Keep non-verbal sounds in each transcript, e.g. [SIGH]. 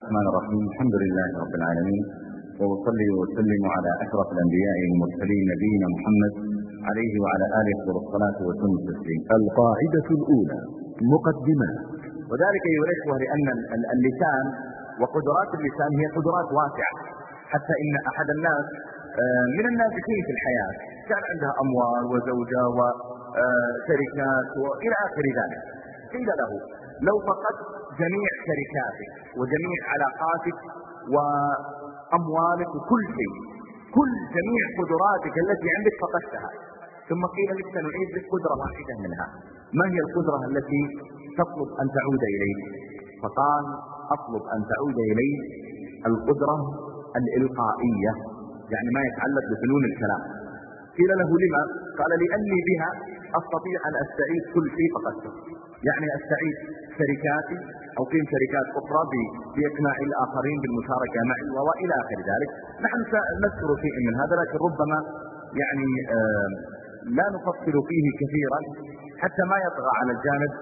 الرحمن الرحيم. الحمد لله رب العالمين وأصلي وأسلم على أشرف الأنبياء والمرسلين نبينا محمد عليه وعلى آله أفضل الصلاة وسلم التسليم القاعدة الأولى مقدمة. وذلك أيها الإخوة لأن اللسان وقدرات اللسان هي قدرات واسعة حتى إن أحد الناس آه، من الناجحين في الحياة؟ كان عندها أموال وزوجة وشركات وإلى آخر ذلك. قيل له لو فقدت جميع شركاتك وجميع علاقاتك وأموالك وكل شيء. كل جميع قدراتك التي عندك فقدتها. ثم قيل لك سنعيد لك قدرة واحدة منها. ما هي القدرة التي تطلب أن تعود إليك؟ فقال أطلب أن تعود إلي القدرة الإلقائية. يعني ما يتعلق بفنون الكلام. قيل له لما؟ قال لأني بها أستطيع أن أستعيد كل شيء فقدته. يعني أستعيد شركاتي أو قيم شركات أخرى بإقناع الآخرين بالمشاركة معي وإلى آخر ذلك. نحن سنذكر شيء من هذا لكن ربما يعني لا نفصل فيه كثيرا حتى ما يطغى على الجانب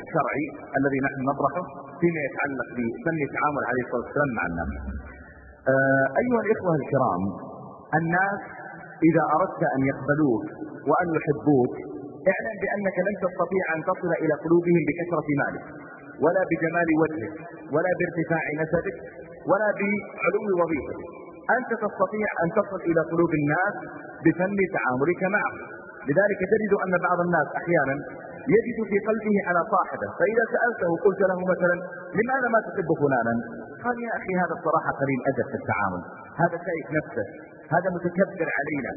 الشرعي الذي نحن نطرحه فيما يتعلق بفن التعامل عليه الصلاة والسلام مع الناس. آه، أيها الإخوة الكرام الناس إذا أردت أن يقبلوك وأن يحبوك اعلم بأنك لن تستطيع أن تصل إلى قلوبهم بكثرة مالك. ولا بجمال وجهك ولا بارتفاع نسبك ولا بعلو وظيفتك. أنت تستطيع أن تصل إلى قلوب الناس بفن تعاملك معهم. لذلك تجد أن بعض الناس أحيانا يجد في قلبه على صاحبه فإذا سألته قلت له مثلا لماذا ما تحب فلانا؟ قال يا أخي هذا الصراحة قليل أدب في التعامل هذا شايف نفسه هذا متكبر علينا.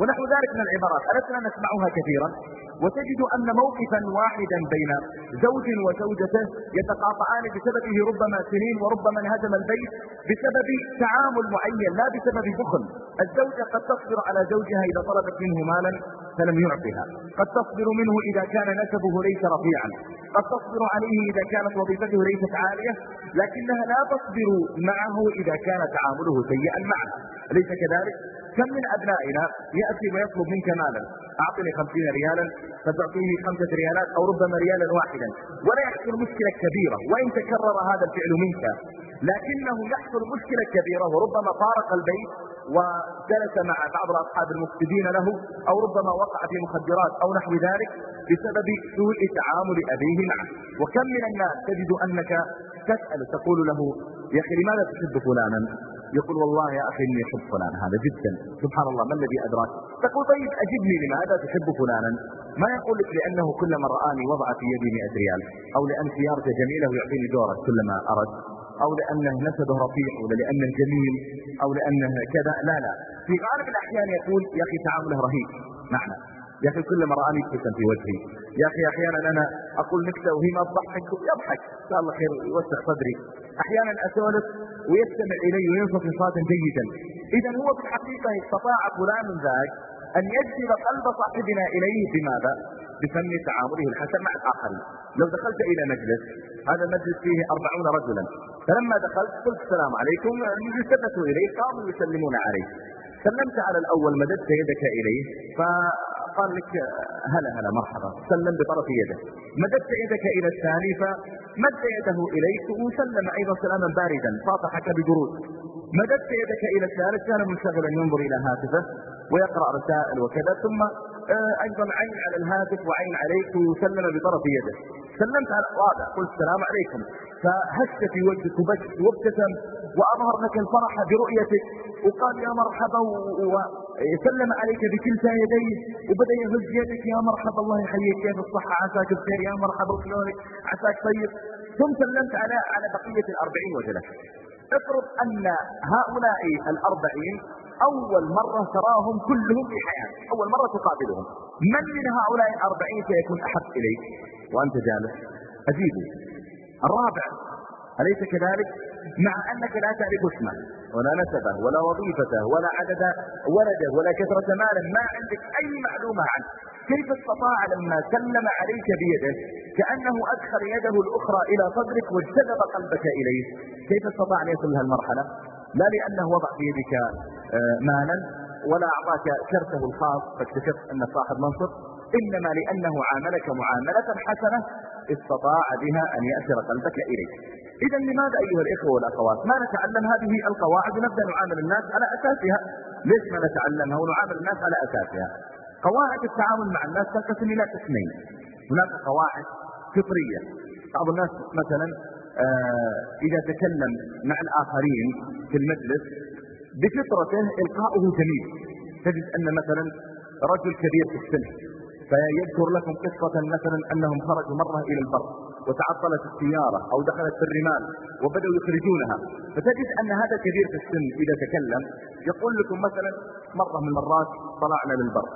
ونحو ذلك من العبارات ألسنا نسمعها كثيرا؟ وتجد أن موقفا واحدا بين زوج وزوجته يتقاطعان بسببه ربما سنين وربما انهدم البيت بسبب تعامل معين لا بسبب بخل. الزوجة قد تصبر على زوجها إذا طلبت منه مالا فلم يعطها. قد تصبر منه إذا كان نسبه ليس رفيعا. قد تصبر عليه إذا كانت وظيفته ليست عالية لكنها لا تصبر معه إذا كان تعامله سيئا معه. أليس كذلك؟ كم من أبنائنا يأتي ويطلب منك مالا؟ أعطني خمسين ريالا فتعطيه خمسة ريالات أو ربما ريالا واحدا. ولا يحصل مشكلة كبيرة وإن تكرر هذا الفعل منك لكنه يحصل مشكلة كبيرة وربما فارق البيت وجلس مع بعض الأصحاب المفسدين له أو ربما وقع في مخدرات أو نحو ذلك بسبب سوء تعامل أبيه معه. وكم من الناس تجد أنك تسأل تقول له يا أخي لماذا تحب فلانا؟ يقول والله يا أخي إني أحب فلان. هذا جدا. سبحان الله ما الذي أدراك؟ تقول طيب أجبني لماذا تحب فلانا؟ ما يقول لك لأنه كلما رآني وضع في يدي 100 ريال أو لأن سيارته جميلة ويعطيني دورة كلما أرد أو لأنه نسبه رفيع ولا لأنه جميل أو لأنه كذا لا لا. في غالب الأحيان يقول يا أخي تعامله رهيب. معنا يا أخي كلما رآني يبتسم في وجهي. يا أخي أحيانا أنا أقول نكتة وهي ما تضحك. يضحك. شاء الله خير يوسع صدري. أحيانا أسولف ويستمع إلي وينصت انصاتا جيدا. إذا هو في الحقيقة استطاع فلان ذاك أن يجذب قلب صاحبنا إليه. بماذا؟ بفن تعامله الحسن مع الآخرين. لو دخلت إلى مجلس هذا المجلس فيه أربعون رجلا. فلما دخلت قلت السلام عليكم التفتوا إليه قاموا يسلمون عليه. سلمت على الأول مددت يدك إليه فقال لك هلا هلا مرحبا. سلم بطرف يده مددت يدك إلى الثاني فمد يده إليك وسلم أيضا سلاما باردا صافحك بجرود مددت يدك إلى الثالث كان منشغلا ينظر إلى هاتفه ويقرأ رسائل وكذا ثم آه، أيضا عين على الهاتف وعين عليك وسلم بطرف يده. سلمت على الرابع قلت السلام عليكم. فهش في وجهك وبكت وابتسم وأظهر لك الفرح برؤيتك. وقال يا مرحبا وسلم عليك بكلتا يديه وبدأ يهز يدك. يا مرحبا الله يحييك. كيف الصحة؟ عساك بخير. يا مرحبا شلونك عساك طيب. ثم سلمت على على بقية الأربعين وجلست افرض أن هؤلاء الأربعين أول مرة تراهم كلهم في حياتك. أول مرة تقابلهم. من من هؤلاء الأربعين سيكون أحب إليك؟ وأنت جالس. أجيبه الرابع. أليس كذلك؟ مع أنك لا تعرف اسمه. ولا نسبه ولا وظيفته ولا عدد ولده ولا كثرة ماله. ما عندك أي معلومة عنه. كيف استطاع لما سلم عليك بيده كأنه أدخل يده الأخرى إلى صدرك واجتذب قلبك إليه؟ كيف استطاع أن يصل المرحلة لا لأنه وضع في يدك آه، مالا ولا أعطاك شرطه الخاص. فاكتشفت أن صاحب منصب إنما لأنه عاملك معاملة حسنة استطاع بها أن يأثر قلبك إليه إذا لماذا أيها الإخوة والأخوات؟ ما نتعلم هذه القواعد ونبدأ نعامل الناس على أساسها. ليش ما نتعلمها ونعامل الناس على أساسها؟ قواعد التعامل مع الناس تنقسم إلى قسمين. هناك قواعد فطرية. بعض الناس مثلا آه إذا تكلم مع الآخرين في المجلس بفطرته إلقاؤه جميل. تجد أن مثلا رجل كبير في السن فيذكر لكم قصة مثلا أنهم خرجوا مرة إلى البر وتعطلت السيارة أو دخلت في الرمال وبدأوا يخرجونها فتجد أن هذا كبير في السن إذا تكلم يقول لكم مثلا مرة من المرات طلعنا للبر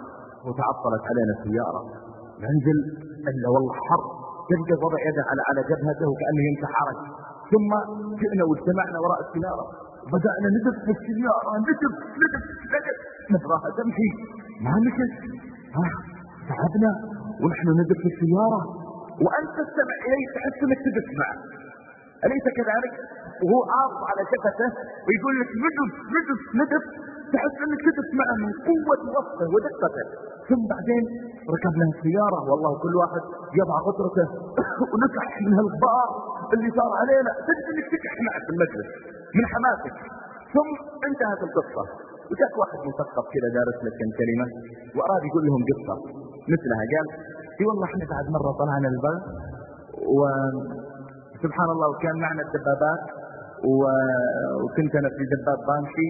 وتعطلت علينا السيارة ننزل إلا والله حر تلقى وضع يده على على جبهته كأنه ينتحرج ثم جئنا واجتمعنا وراء السيارة بدأنا ندف في السيارة ندف ندف ندف نبغاها تمشي ما مشت تعبنا ونحن ندف في السيارة. وأنت تستمع إليه تحس أنك تدف معه. أليس كذلك؟ وهو عارض على شفته ويقول لك ندف ندف ندف تحس أنك تدف معه من قوة وصفه ودقته. ثم بعدين ركبنا السيارة. والله كل واحد يضع قطرته [COUGHS] ونكح من هالغبار اللي صار علينا. تجد إنك تكح معه في المجلس من حماسك. ثم انتهت القصة. وجاك واحد مثقف كذا دارس لك كلمة وأراد يقول لهم قصة. مثلها. قال إي والله إحنا بعد مرة طلعنا البر وسبحان الله وكان معنا الدبابات وكنت أنا في دباب بامشي.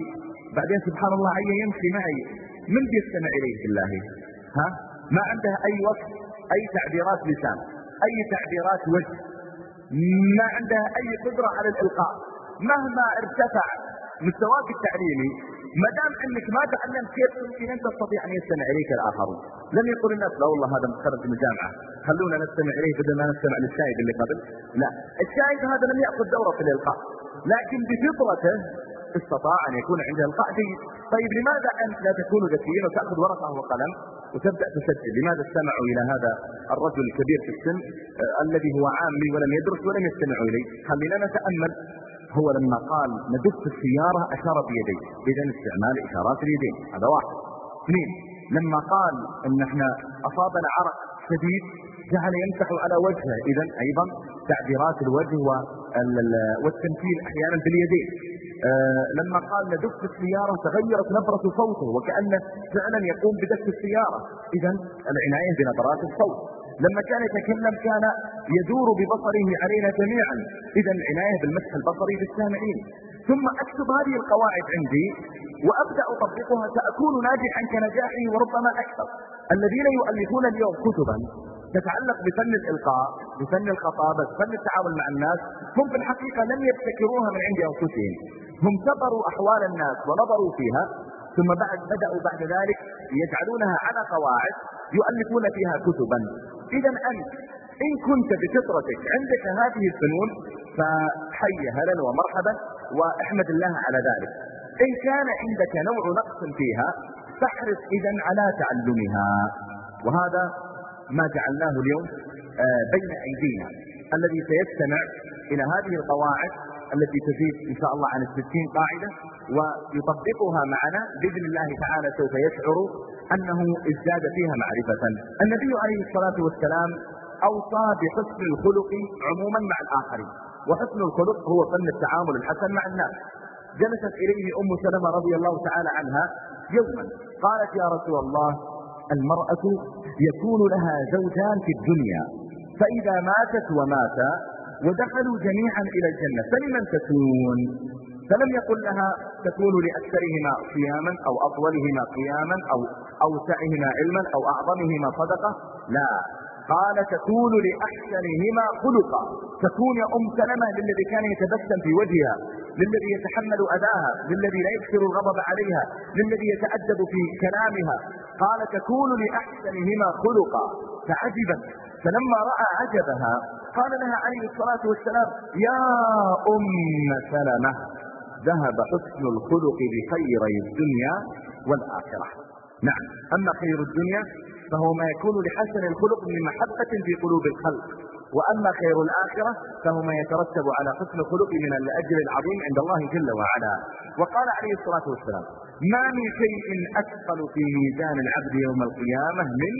بعدين سبحان الله عيا يمشي معي من بيستمع إليه بالله؟ ها؟ ما عنده أي وقت أي تعبيرات لسان أي تعبيرات وجه ما عندها أي قدرة على الإلقاء. مهما ارتفع مستواك التعليمي ما دام أنك ما تعلمت كيف يمكن أن تستطيع أن يستمع إليك الاخرون لم يقل الناس لا والله هذا متخرج من الجامعة. خلونا نستمع إليه بدل ما نستمع للشاهد اللي قبل. لا الشاهد هذا لم يأخذ دوره في الإلقاء. لكن بفطرته استطاع أن يكون عنده إلقاء جيد. طيب لماذا أنت لا تكون ذكيا وتأخذ ورقة وقلم وتبدأ تسجل؟ لماذا استمعوا إلى هذا الرجل الكبير في السن آه الذي هو عامي ولم يدرس ولم يستمع اليه خلينا نتأمل هو لما قال ندف السيارة أشار بيديه. إذا استعمال إشارات اليدين. هذا واحد. اثنين لما قال إن إحنا أصابنا عرق شديد جعل يمسح على وجهه. اذا أيضا تعبيرات الوجه والتمثيل أحيانا باليدين. آه لما قال ندف السيارة تغيرت نبرة صوته وكأنه فعلا يقوم بدف السيارة. اذا العناية بنبرات الصوت. لما كان يتكلم كان يدور ببصره علينا جميعا. اذا العناية بالمسح البصري للسامعين ثم أكتب هذه القواعد عندي وأبدأ أطبقها سأكون ناجحا كنجاحي وربما أكثر. الذين يؤلفون اليوم كتبا تتعلق بفن الإلقاء بفن الخطابة بفن التعامل مع الناس هم في الحقيقة لم يبتكروها من عند أنفسهم. هم سبروا أحوال الناس ونظروا فيها. ثم بعد بدأوا بعد ذلك يجعلونها على قواعد يؤلفون فيها كتبا. اذا أنت إن كنت بفطرتك عندك هذه الفنون فحي هلا ومرحبا واحمد الله على ذلك. إن كان عندك نوع نقص فيها فاحرص اذا على تعلمها. وهذا ما جعلناه اليوم آه، بين أيدينا. الذي سيستمع إلى هذه القواعد التي تزيد إن شاء الله عن الستين قاعدة ويطبقها معنا بإذن الله تعالى سوف يشعر أنه ازداد فيها معرفة. النبي عليه الصلاة والسلام أوصى بحسن الخلق عموما مع الآخرين وحسن الخلق هو فن التعامل الحسن مع الناس. جلست إليه أم سلمة رضي الله تعالى عنها يوما قالت يا رسول الله المرأة يكون لها زوجان في الدنيا فإذا ماتت ومات ودخلوا جميعا إلى الجنة فلمن تكون؟ فلم يقل لها تكون لأكثرهما صياما أو أطولهما قياما أو أوسعهما علما أو أعظمهما صدقة؟ لا. قال تكون لأحسنهما خلقا. تكون يا أم سلمة للذي كان يتبسم في وجهها للذي يتحمل أذاها للذي لا يكثر الغضب عليها للذي يتأدب في كلامها. قال تكون لأحسنهما خلقا. فعجبا. فلما رأى عجبها قال لها عليه الصلاة والسلام يا أم سلمة. ذهب حسن الخلق بخيري الدنيا والآخرة. نعم أما خير الدنيا فهو ما يكون لحسن الخلق من محبة في قلوب الخلق وأما خير الآخرة فهو ما يترتب على حسن الخلق من الأجر العظيم عند الله جل وعلا. وقال عليه الصلاة والسلام ما من شيء أثقل في ميزان العبد يوم القيامة من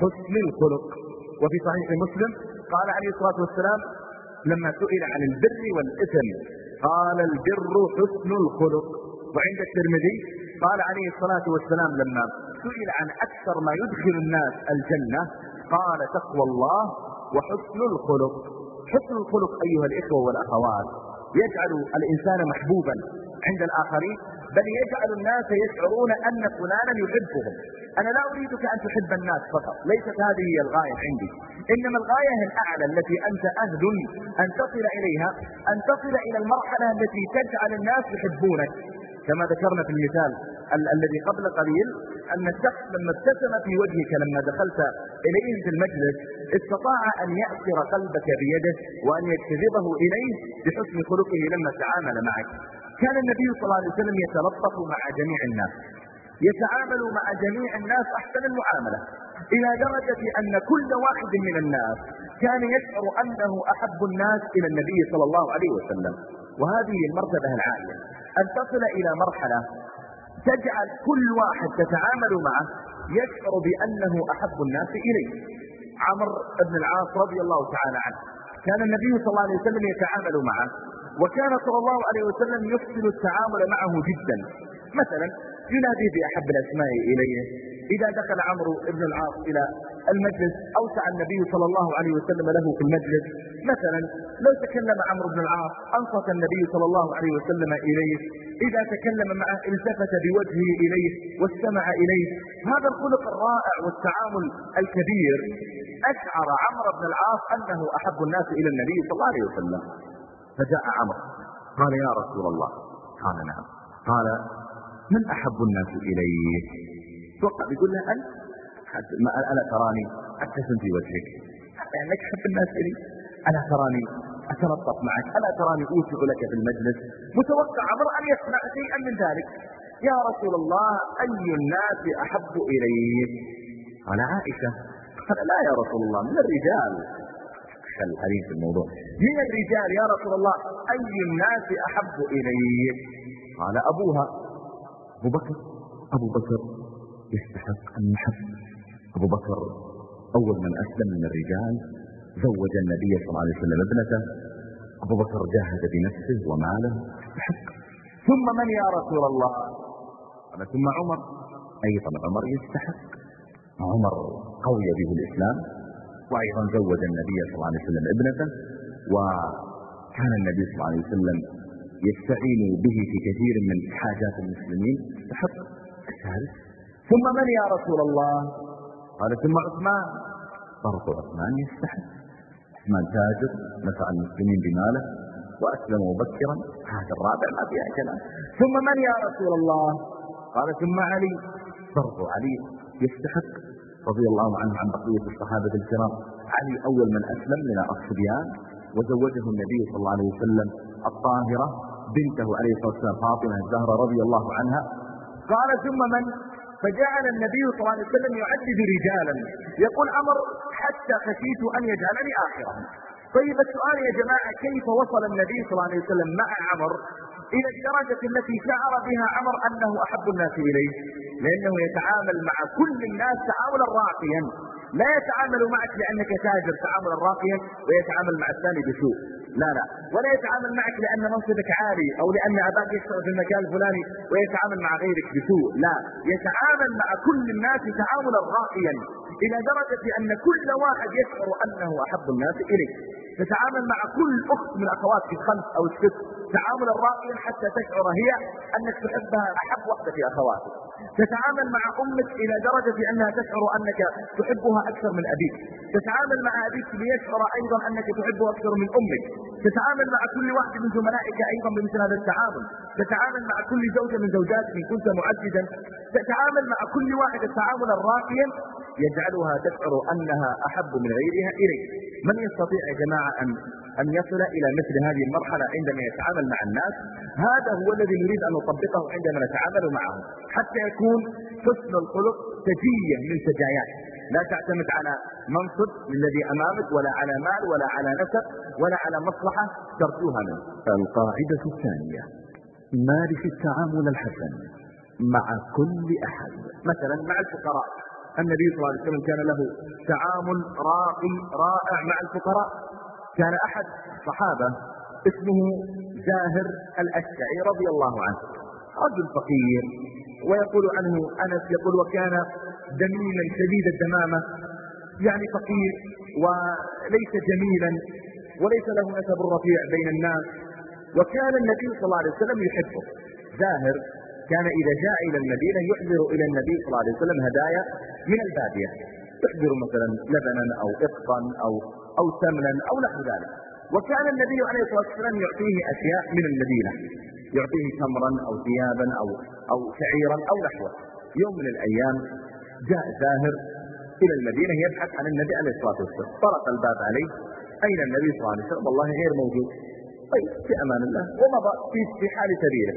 حسن الخلق. وفي صحيح مسلم قال عليه الصلاة والسلام لما سئل عن البر والإثم قال البر حسن الخلق. وعند الترمذي قال عليه الصلاة والسلام لما سئل عن أكثر ما يدخل الناس الجنة قال تقوى الله وحسن الخلق. حسن الخلق أيها الإخوة والأخوات يجعل الإنسان محبوبا عند الآخرين بل يجعل الناس يشعرون أن فلانا يحبهم. أنا لا أريدك أن تحب الناس فقط ليست هذه هي الغاية عندي. إنما الغاية الأعلى التي أنت أهل أن تصل إليها أن تصل إلى المرحلة التي تجعل الناس يحبونك. كما ذكرنا في المثال ال الذي قبل قليل أن الشخص لما ابتسم في وجهك لما دخلت إليه في المجلس استطاع أن يأسر قلبك بيده وأن يجتذبه إليه بحسن خلقه لما تعامل معك. كان النبي صلى الله عليه وسلم يتلطف مع جميع الناس. يتعامل مع جميع الناس أحسن المعاملة إلى درجة أن كل واحد من الناس كان يشعر أنه أحب الناس إلى النبي صلى الله عليه وسلم. وهذه المرتبة العالية. أن تصل إلى مرحلة تجعل كل واحد تتعامل معه يشعر بأنه أحب الناس إليه. عمر بن العاص رضي الله تعالى عنه كان النبي صلى الله عليه وسلم يتعامل معه وكان صلى الله عليه وسلم يحسن التعامل معه جدا. مثلا ينادي بأحب الأسماء إليه. إذا دخل عمرو بن العاص إلى المجلس أوسع النبي صلى الله عليه وسلم له في المجلس. مثلا لو تكلم عمرو بن العاص أنصت النبي صلى الله عليه وسلم إليه. إذا تكلم معه التفت بوجهه إليه واستمع إليه. هذا الخلق الرائع والتعامل الكبير. أشعر عمرو بن العاص أنه أحب الناس إلى النبي صلى الله عليه وسلم. فجاء عمرو قال يا رسول الله. قال نعم. قال من أحب الناس إليك توقع بيقول له أنت؟ ألا تراني أبتسم في وجهك. أنك تحب الناس إلي. ألا تراني أتلطف معك. ألا تراني أوسع لك في المجلس. متوقع عمر أن يسمع شيئا من ذلك. يا رسول الله أي الناس أحب إليك قال عائشة قال لا يا رسول الله من الرجال. الحديث في الموضوع. من الرجال يا رسول الله أي الناس أحب إليك قال أبوها. أبو بكر أبو بكر يستحق المحب أبو بكر أول من أسلم من الرجال زوج النبي صلى الله عليه وسلم ابنته. أبو بكر جاهد بنفسه وماله يستحق ثم من يا رسول الله؟ قال ثم عمر. أيضا عمر يستحق. عمر قوي به الإسلام. وأيضا زوج النبي صلى الله عليه وسلم ابنته. وكان النبي صلى الله عليه وسلم يستعين به في كثير من حاجات المسلمين يستحق الثالث. ثم من يا رسول الله؟ قال ثم عثمان. برضو عثمان يستحق. عثمان تاجر نفع المسلمين بماله وأسلم مبكرا. هذا الرابع ما فيها كلام. ثم من يا رسول الله؟ قال ثم علي. برضو علي يستحق. رضي الله عنه عن بقية الصحابة الكرام. علي أول من أسلم من الصبيان وزوجه النبي صلى الله عليه وسلم الطاهرة بنته عليه الصلاة والسلام فاطمة الزهرة رضي الله عنها. قال ثم من؟ فجعل النبي صلى الله عليه وسلم يعدد رجالا. يقول عمر حتى خشيت أن يجعلني آخرهم طيب السؤال يا جماعة كيف وصل النبي صلى الله عليه وسلم مع عمر إلى الدرجة التي شعر بها عمر أنه أحب الناس إليه؟ لأنه يتعامل مع كل الناس تعاملا راقيا. لا يتعامل معك لأنك تاجر تعاملا راقيا ويتعامل مع الثاني بسوء. لا لا. ولا يتعامل معك لأن منصبك عالي أو لأن أباك يشتغل في المكان الفلاني ويتعامل مع غيرك بسوء. لا. يتعامل مع كل الناس تعاملا راقيا إلى درجة أن كل واحد يشعر أنه أحب الناس إليه تتعامل مع كل أخت من أخواتك الخمس أو الست تعاملا راقيا حتى تشعر هي أنك تحبها أحب وحدة في أخواتك. تتعامل مع أمك إلى درجة أنها تشعر أنك تحبها أكثر من أبيك. تتعامل مع أبيك ليشعر أيضا أنك تحبه أكثر من أمك. تتعامل مع كل واحد من زملائك أيضا بمثل هذا التعامل. تتعامل مع كل زوجة من زوجاتك إن كنت معددا تتعامل مع كل واحد التعامل الراقيا يجعلها تشعر أنها أحب من غيرها إليك. من يستطيع يا جماعة أن, أن يصل إلى مثل هذه المرحلة عندما يتعامل مع الناس؟ هذا هو الذي نريد أن نطبقه عندما نتعامل معهم. حتى يكون حسن الخلق سجية من سجايات لا تعتمد على منصب الذي أمامك ولا على مال ولا على نسب. ولا على مصلحة ترجوها منه. القاعدة الثانية مارس التعامل الحسن مع كل أحد. مثلا مع الفقراء. النبي صلى الله عليه وسلم كان له تعامل راقي رائع مع الفقراء. كان أحد الصحابة اسمه زاهر الأشعري رضي الله عنه. رجل فقير ويقول عنه أنس يقول وكان دميما شديد الدمامة. يعني فقير وليس جميلا. وليس له نسب رفيع بين الناس. وكان النبي صلى الله عليه وسلم يحبه. زاهر كان إذا جاء إلى المدينة يحضر إلى النبي صلى الله عليه وسلم هدايا من البادية. يحضر مثلا لبنا أو إقطا أو, أو سمنا أو نحو ذلك. وكان النبي عليه الصلاة والسلام يعطيه أشياء من المدينة. يعطيه تمرا أو ثيابا أو, أو شعيرا أو نحوه. يوم من الأيام جاء زاهر إلى المدينة يبحث عن النبي عليه الصلاة والسلام. طرق الباب عليه. أين النبي صلى الله عليه وسلم؟ والله غير موجود. طيب في أمان الله. ومضى في حال سبيله.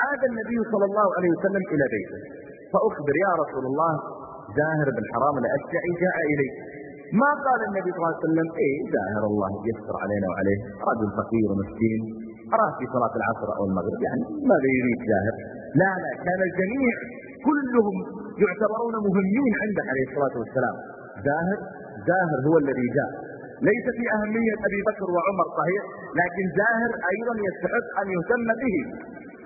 عاد النبي صلى الله عليه وسلم إلى بيته. فأخبر يا رسول الله زاهر بن حرام الأشجعي جاء إلي. ما قال النبي صلى الله عليه وسلم؟ إيه زاهر الله يستر علينا وعليه. رجل فقير ومسكين. أراه في صلاة العصر أو المغرب. يعني ماذا يريد زاهر. لا لا كان الجميع كلهم يعتبرون مهمين عنده عليه الصلاة والسلام. زاهر زاهر هو الذي جاء. ليس في أهمية أبي بكر وعمر صحيح؟ لكن زاهر أيضا يستحق أن يهتم به.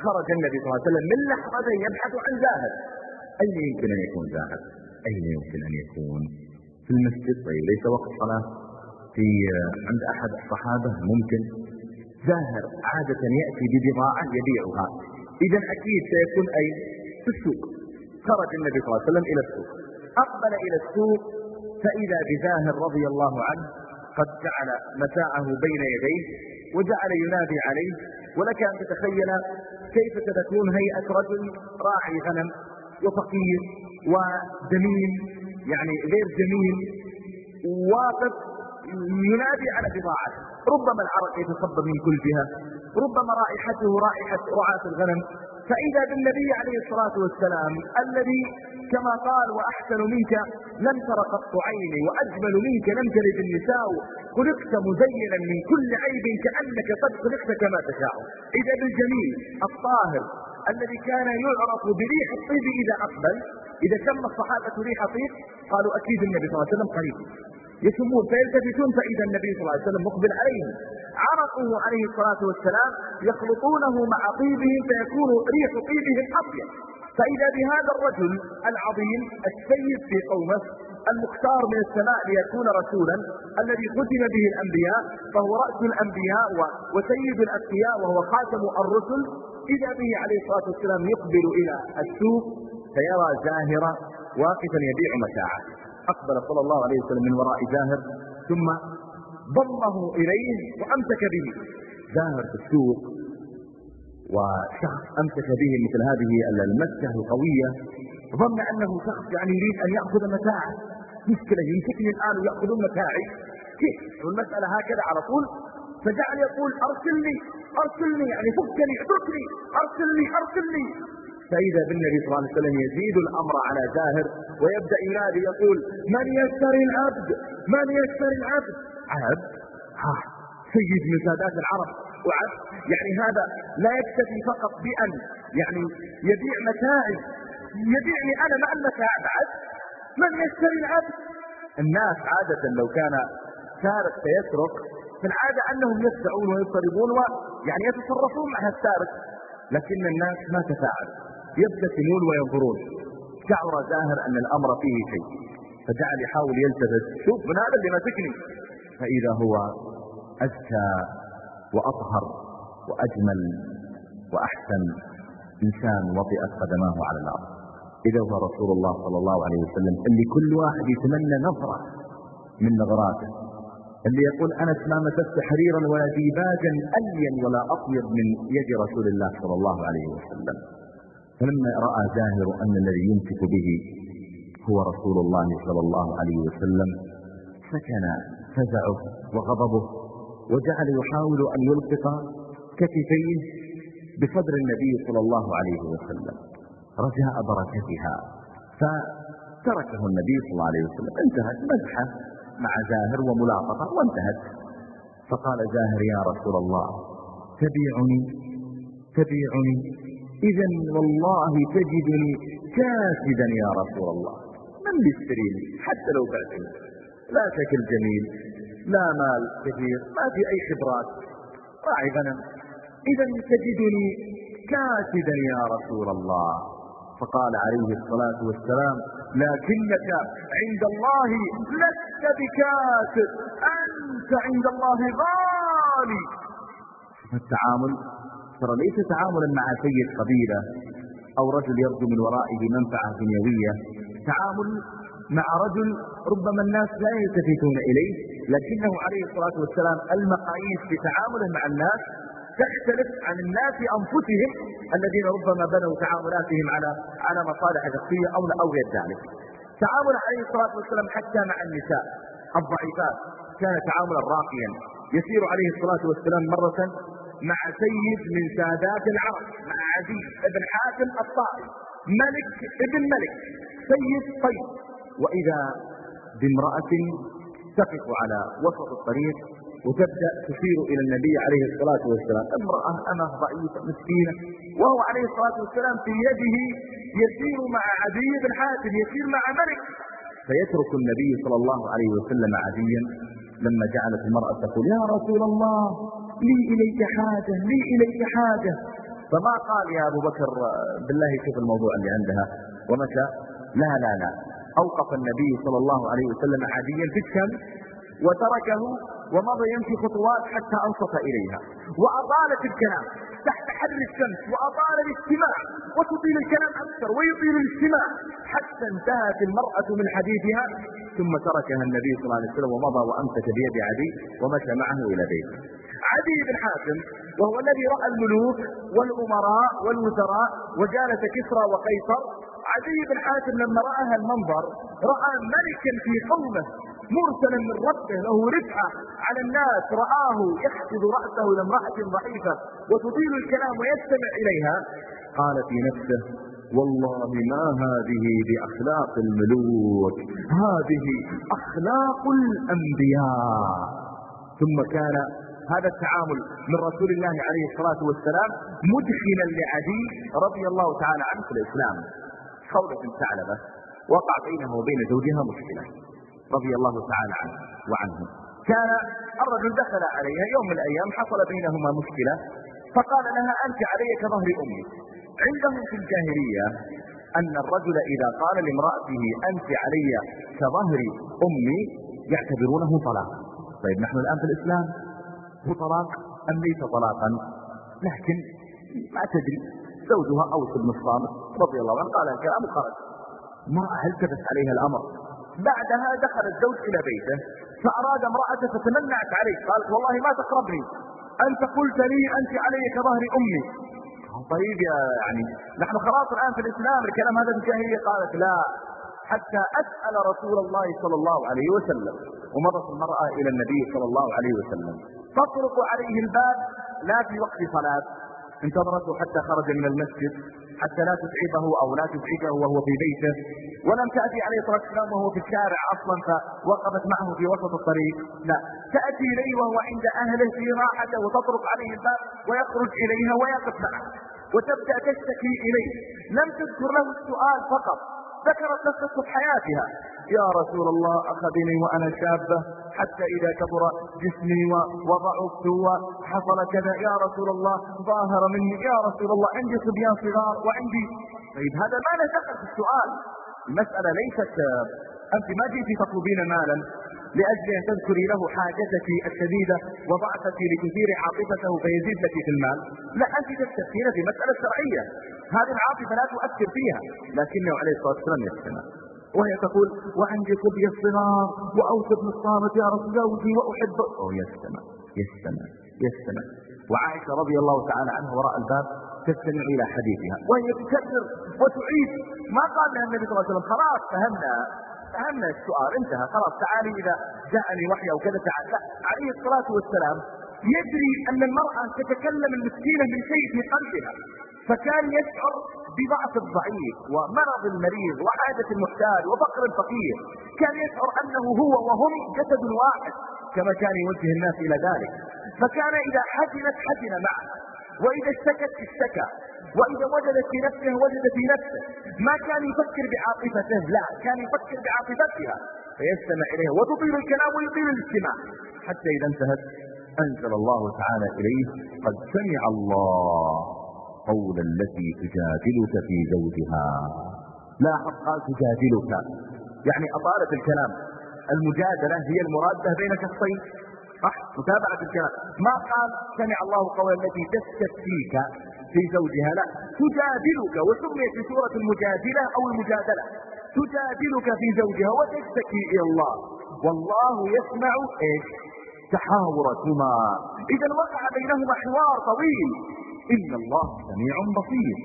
خرج النبي صلى الله عليه وسلم من لحظة يبحث عن زاهر. أين يمكن أن يكون زاهر؟ أين يمكن أن يكون؟ في المسجد؟ طيب ليس وقت صلاة في عند أحد الصحابة؟ ممكن. زاهر عادة يأتي ببضاعة يبيعها. إذا أكيد سيكون أي؟ في السوق. خرج النبي صلى الله عليه وسلم إلى السوق. أقبل إلى السوق فإذا بزاهر رضي الله عنه قد جعل متاعه بين يديه وجعل ينادي عليه ولك أن تتخيل كيف ستكون هيئة رجل راعي غنم وفقير ودميم يعني غير جميل واقف ينادي على بضاعته ربما العرق يتصب من كل جهة ربما رائحته رائحة رعاة الغنم. فإذا بالنبي عليه الصلاة والسلام الذي كما قال وأحسن منك لم تر قط عيني وأجمل منك لم تلد النساء. خلقت مزينا من كل عيب كأنك قد خلقت كما تشاء. إذا بالجميل الطاهر الذي كان يعرف بريح الطيب إذا أقبل. إذا سمى الصحابة ريح طيب قالوا أكيد النبي صلى الله عليه وسلم قريب. يسمون فيلتفتون فإذا النبي صلى الله عليه وسلم مقبل عليهم. عرقه عليه الصلاة والسلام يخلطونه مع طيبهم فيكون ريح طيبهم أطيب. فإذا بهذا الرجل العظيم السيد في قومه المختار من السماء ليكون رسولا الذي ختم به الأنبياء فهو رأس الأنبياء وسيد الأتقياء وهو خاتم الرسل إذا به عليه الصلاة والسلام يقبل إلى السوق فيرى زاهرة واقفا يبيع متاعه. أقبل صلى الله عليه وسلم من وراء زاهر ثم ضمه إليه وأمسك به. زاهر في السوق وشخص أمسك به مثل هذه المسكة القوية ظن أنه شخص يعني يريد أن يأخذ متاعه. مشكلة يمسكني الآن ويأخذون متاعي. كيف؟ والمسألة هكذا على طول. فجعل يقول أرسلني أرسلني يعني فكني اتركني أرسلني أرسلني فإذا بالنبي صلى الله عليه وسلم يزيد الأمر على زاهر ويبدأ ينادي يقول من يشتري العبد؟ من يشتري العبد؟ عبد؟ ها سيد من سادات العرب. وعبد يعني هذا لا يكتفي فقط بأن يعني يبيع متاعي يبيعني أنا مع المتاع بعد من يشتري العبد؟ الناس عادة لو كان سارق سيسرق في العادة أنهم يسعون ويضطربون ويعني يتصرفون مع السارق. لكن الناس ما تفاعل. يبتسمون وينظرون. شعر زاهر أن الأمر فيه شيء. فجعل يحاول يلتفت. شوف من هذا اللي ماسكني. فإذا هو أزكى. وأطهر وأجمل وأحسن إنسان وطئت قدماه على الأرض. إذا هو رسول الله صلى الله عليه وسلم اللي كل واحد يتمنى نظرة من نظراته اللي يقول أنس ما مسست حريرا ولا ديباجا ألين ولا أطيب من يد رسول الله صلى الله عليه وسلم. فلما رأى زاهر أن الذي يمسك به هو رسول الله صلى الله عليه وسلم سكن فزعه وغضبه وجعل يحاول أن يلقط كتفيه بصدر النبي صلى الله عليه وسلم. رجاء بركتها فتركه النبي صلى الله عليه وسلم. انتهت مزحة مع زاهر وملاقطة وانتهت. فقال زاهر يا رسول الله تبيعني تبيعني. إذا والله تجدني كاسدا يا رسول الله. من يشتريني حتى لو بعتني. لا شكل جميل لا مال كثير ما في أي خبرات. راعي غنم. إذا تجدني كاسدا يا رسول الله. فقال عليه الصلاة والسلام لكنك عند الله لست بكاسد أنت عند الله غالي. التعامل. ترى ليس تعاملا مع سيد قبيلة أو رجل يرجو من ورائه منفعة دنيوية. تعامل مع رجل ربما الناس لا يلتفتون إليه. لكنه عليه الصلاة والسلام المقاييس في تعامله مع الناس تختلف عن الناس أنفسهم الذين ربما بنوا تعاملاتهم على على مصالح شخصية أو أو غير ذلك. تعامل عليه الصلاة والسلام حتى مع النساء الضعيفات كان تعاملا راقيا. يسير عليه الصلاة والسلام مرة مع سيد من سادات العرب مع عزيز ابن حاتم الطائي ملك ابن ملك سيد طيب. وإذا بامرأة تقف على وسط الطريق وتبدأ تشير إلى النبي عليه الصلاة والسلام. امرأة أمه ضعيفة مسكينة وهو عليه الصلاة والسلام في يده يسير مع عدي بن حاتم يسير مع ملك. فيترك النبي صلى الله عليه وسلم عديا لما جعلت المرأة تقول يا رسول الله لي إليك حاجة لي إليك حاجة. فما قال يا أبو بكر بالله شوف الموضوع اللي عندها. ومشى لا لا لا أوقف النبي صلى الله عليه وسلم عاديا في الشمس وتركه ومضى يمشي خطوات حتى أنصت إليها. وأطالت الكلام تحت حر الشمس وأطال الاستماع وتطيل الكلام أكثر ويطيل الاستماع حتى انتهت المرأة من حديثها ثم تركها النبي صلى الله عليه وسلم ومضى وأمسك بيد عدي ومشى معه إلى بيته. عدي بن حاتم وهو الذي رأى الملوك والأمراء والوزراء وجالس كسرى وقيصر عدي بن حاتم لما رأى المنظر رأى ملكا في قومه مرسلا من ربه له رفعة على الناس رآه يخفض رأسه إلى امرأة ضعيفة وتطيل الكلام ويستمع إليها. قال في نفسه والله ما هذه بأخلاق الملوك هذه أخلاق الأنبياء. ثم كان هذا التعامل من رسول الله عليه الصلاة والسلام مدخلا لعدي رضي الله تعالى عنه في الإسلام. خولة ثعلبة وقع بينها وبين زوجها مشكلة رضي الله تعالى عنه وعنه. كان الرجل دخل عليها يوم من الأيام حصل بينهما مشكلة فقال لها أنت علي كظهر أمي. عندهم في الجاهلية أن الرجل إذا قال لامرأته أنت علي كظهر أمي يعتبرونه طلاقا طيب نحن الآن في الإسلام هو طلاق أم ليس طلاقا؟ لكن ما تدري. زوجها أوس بن الصامت رضي الله عنه. قال الكلام وخرج. ما التبس عليها الأمر. بعدها دخل الزوج إلى بيته فأراد امرأته فتمنعت عليه. قالت والله ما تقربني. أنت قلت لي أنت علي كظهر أمي. طيب يا يعني نحن خلاص الآن في الإسلام الكلام هذا الجاهلية قالت لا. حتى أسأل رسول الله صلى الله عليه وسلم. ومضت المرأة إلى النبي صلى الله عليه وسلم. تطرق عليه الباب لا في وقت صلاة. انتظرته حتى خرج من المسجد حتى لا تتعبه أو لا تزعجه وهو في بيته. ولم تأتي عليه الصلاة والسلام وهو في الشارع أصلا فوقفت معه في وسط الطريق. لا تأتي إليه وهو عند أهله في راحته وتطرق عليه الباب ويخرج إليها ويقف معه وتبدأ تشتكي إليه. لم تذكر له السؤال فقط. ذكرت قصة حياتها. يا رسول الله أخذني وأنا شابة حتى إذا كبر جسمي وضعفت وحصل كذا. يا رسول الله ظاهر مني. يا رسول الله عندي صبيان صغار وعندي طيب هذا ما له في السؤال. المسألة ليست أنت ما جئت تطلبين مالا لأجل أن تذكري له حاجتك الشديدة وضعفك لتثير عاطفته فيزيد لك في المال. لا أنت تستفين في مسألة شرعية. هذه العاطفة لا تؤثر فيها. لكنه عليه الصلاة والسلام يستمع وهي تقول وعندي صبي الصغار وأوصف بن الصامت يا رسول زوجي وأحبه أو يستمع يستمع يستمع. وعائشة رضي الله تعالى عنها وراء الباب تستمع إلى حديثها. وهي تكرر وتعيد ما قال لها النبي صلى الله عليه وسلم. خلاص فهمنا فهمنا السؤال انتهى خلاص تعالي إذا جاءني وحي أو كذا تعال. عليه الصلاة والسلام يدري أن المرأة تتكلم المسكينة من شيء في قلبها. فكان يشعر بضعف الضعيف ومرض المريض وحاجة المحتاج وفقر الفقير. كان يشعر أنه هو وهم جسد واحد كما كان يوجه الناس إلى ذلك. فكان إذا حزنت حزن معه. وإذا اشتكت اشتكى. وإذا وجدت في نفسه وجد في نفسه. ما كان يفكر بعاطفته لا. كان يفكر بعاطفتها. فيستمع إليها وتطيل الكلام ويطيل الاستماع. حتى إذا انتهت أنزل الله تعالى إليه قد سمع الله. قول التي تجادلك في زوجها. لاحظ قال تجادلك. يعني أطالت الكلام. المجادلة هي المرادة بين شخصين. صح؟ متابعة الكلام. ما قال سمع الله قول التي تستفتيك في زوجها. لا. تجادلك وسميت في سورة المجادلة أو المجادلة. تجادلك في زوجها وتشتكي إلى الله. والله يسمع إيش؟ تحاوركما إذا وقع بينهما حوار طويل. إن الله سميع بصير.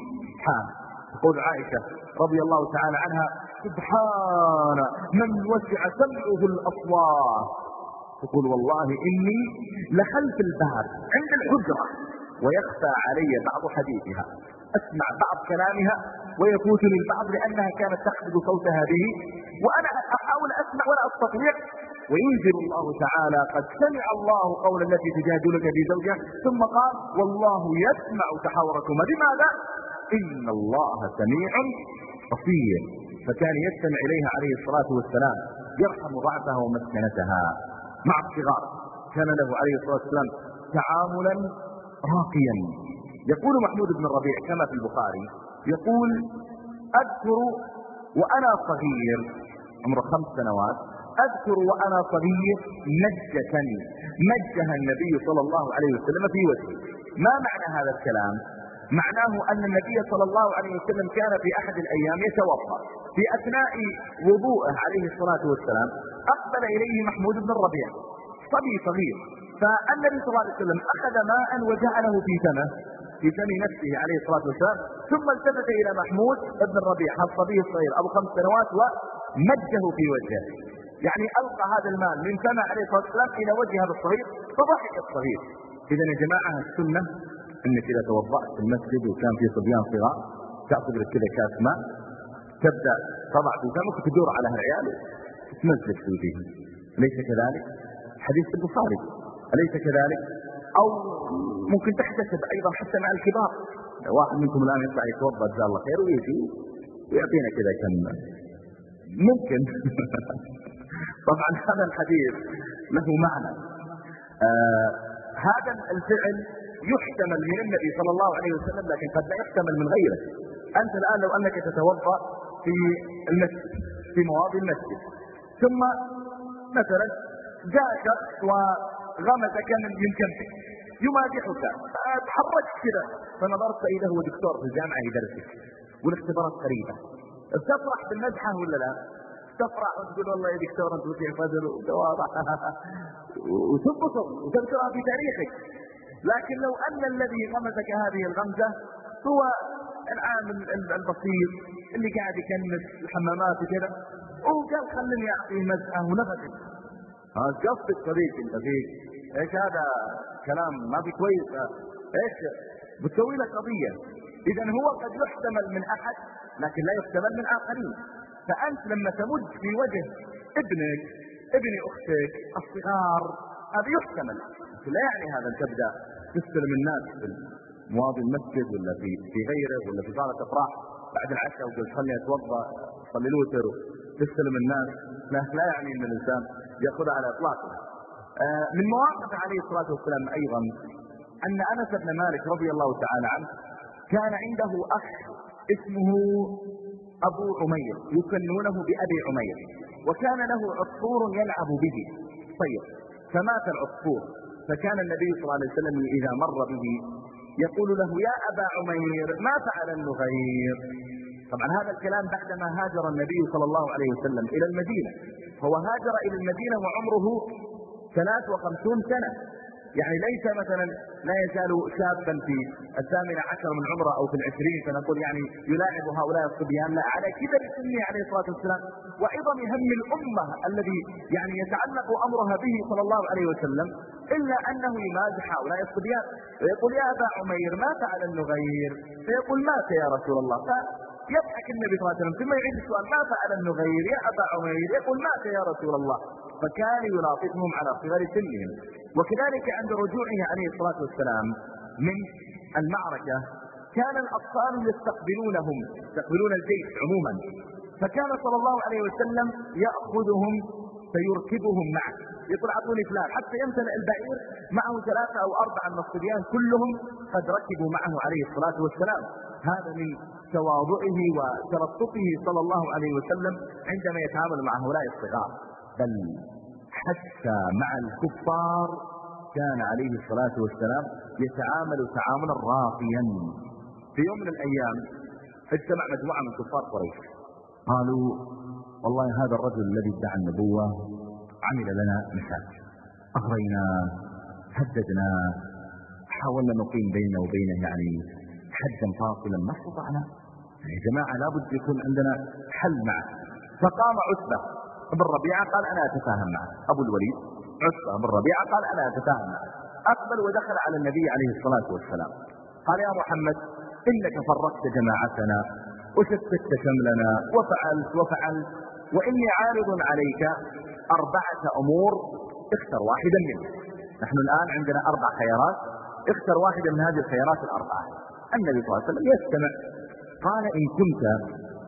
حان تقول عائشة رضي الله تعالى عنها سبحان من وسع سمعه الأصوات. تقول والله إني لخلف الباب عند الحجرة ويخفى علي بعض حديثها. أسمع بعض كلامها ويفوتني البعض لأنها كانت تخفض صوتها به وأنا أحاول أسمع ولا أستطيع وينزل الله تعالى قد سمع الله قول التي تجادلك في زوجها ثم قال والله يسمع تحاوركما لماذا؟ إن الله سميع بصير. فكان يستمع إليها عليه الصلاة والسلام يرحم ضعفها ومسكنتها. مع الصغار كان له عليه الصلاة والسلام تعاملا راقيا. يقول محمود بن الربيع كما في البخاري يقول أذكر وأنا صغير عمر خمس سنوات أذكر وأنا صغير مجة مجها النبي صلى الله عليه وسلم في وجهه. ما معنى هذا الكلام؟ معناه أن النبي صلى الله عليه وسلم كان في أحد الأيام يتوضأ. في أثناء وضوءه عليه الصلاة والسلام أقبل إليه محمود بن الربيع صبي صغير. فالنبي صلى الله عليه وسلم أخذ ماء وجعله في فمه في فم نفسه عليه الصلاة والسلام ثم التفت إلى محمود بن الربيع الصبي الصغير أبو خمس سنوات ومجه في وجهه. يعني ألقى هذا المال من فم عليه الصلاة والسلام إلى وجه هذا الصغير فضحك الصغير. إذا يا جماعة السنة إنك إذا توضأت في المسجد وكان في صبيان صغار تأخذ لك كذا كاس ماء تبدأ تضع في فمك وتدور على هالعيال وتمزج في وجههم أليس كذلك؟ حديث البخاري. أليس كذلك؟ أو ممكن تحتسب أيضا حتى مع الكبار. واحد منكم الآن يطلع يتوضأ جزاه الله خير ويجي ويعطينا كذا كم ممكن. [LAUGHS] طبعا هذا الحديث له معنى. آه هذا الفعل يحتمل من النبي صلى الله عليه وسلم لكن قد لا يحتمل من غيره. أنت الآن لو أنك تتوضأ في المسجد في مواضي المسجد ثم مثلا جاء شخص وغمزك من جنبك يمادحك تحركت كذا فنظرت إذا هو دكتور في الجامعة يدرسك والاختبارات قريبة. تفرح بالمدحة ولا لا؟ تفرح وتقول والله يا دكتور أنت وسيع فضل وتواضع [LAUGHS] وتنبسط وتذكرها في تاريخك. لكن لو أن الذي غمزك هذه الغمزة هو العامل البسيط اللي قاعد يكنس الحمامات وكذا وقال خلني أعطيه مزحة ونفسك قصدك صديق انت فيه إيش هذا كلام؟ ما في كويس. إيش؟ بتسوي لك قضية. اذا هو قد يحتمل من أحد لكن لا يحتمل من آخرين. فأنت لما تمد في وجه ابنك ابن أختك الصغار هذا يحتمل. لا يعني هذا ان تبدا تستلم الناس في مواضي المسجد ولا في في غيره ولا في صالة أفراح. بعد العشاء وقلت خلني اتوضا صلي الوتر تستلم الناس. لا, لا يعني إن الإنسان يأخذها على إطلاقه. آه من مواقف عليه الصلاة والسلام أيضا أن أنس بن مالك رضي الله تعالى عنه كان عنده أخ اسمه أبو عمير يكنونه بأبي عمير. وكان له عصفور يلعب به. طيب فمات العصفور. فكان النبي صلى الله عليه وسلم إذا مر به يقول له يا أبا عمير ما فعل النغير طبعا هذا الكلام بعدما هاجر النبي صلى الله عليه وسلم إلى المدينة. هو هاجر إلى المدينة وعمره 53 سنة. يعني ليس مثلا لا يزال شابا في الثامنة عشر من عمره أو في العشرين فنقول يعني يلاعب هؤلاء الصبيان لا على كبر سنه عليه الصلاة والسلام وعظم هم الأمة الذي يعني يتعلق أمرها به صلى الله عليه وسلم إلا أنه يمازح هؤلاء الصبيان ويقول يا أبا عمير ما فعل النغير؟ فيقول مات يا رسول الله. يضحك النبي صلى الله عليه وسلم ثم يعيد السؤال ما فعل النغير يا أبا عمير؟ يقول مات يا رسول الله. فكان يلاطفهم على صغر سنهم. وكذلك عند رجوعه عليه الصلاة والسلام من المعركة كان الأطفال يستقبلونهم يستقبلون الجيش عموما. فكان صلى الله عليه وسلم يأخذهم فيركبهم معه. يقول اعطوني فلان. حتى يمتلئ البعير معه ثلاثة أو أربعة من الصبيان كلهم قد ركبوا معه عليه الصلاة والسلام. هذا من تواضعه وتلطفه صلى الله عليه وسلم عندما يتعامل مع هؤلاء الصغار. بل حتى مع الكفار كان عليه الصلاة والسلام يتعامل تعاملا راقيا. في يوم من الأيام اجتمع مجموعة من كفار قريش. قالوا والله هذا الرجل الذي ادعى النبوة عمل لنا مشاكل أغرينا هددنا حاولنا نقيم بيننا وبينه يعني حدا فاصلا ما استطعنا. يا جماعة لابد يكون عندنا حل معه. فقام عتبة بن ربيعة قال أنا أتفاهم معه. أبو الوليد عتبة بن ربيعة قال أنا أتفاهم معه. أقبل ودخل على النبي عليه الصلاة والسلام. قال يا محمد إنك فرقت جماعتنا وشتت شملنا وفعلت وفعلت وإني عارض عليك أربعة أمور اختر واحدا منها نحن الآن عندنا أربع خيارات اختر واحدا من هذه الخيارات الأربعة. النبي صلى الله عليه وسلم يستمع. قال إن كنت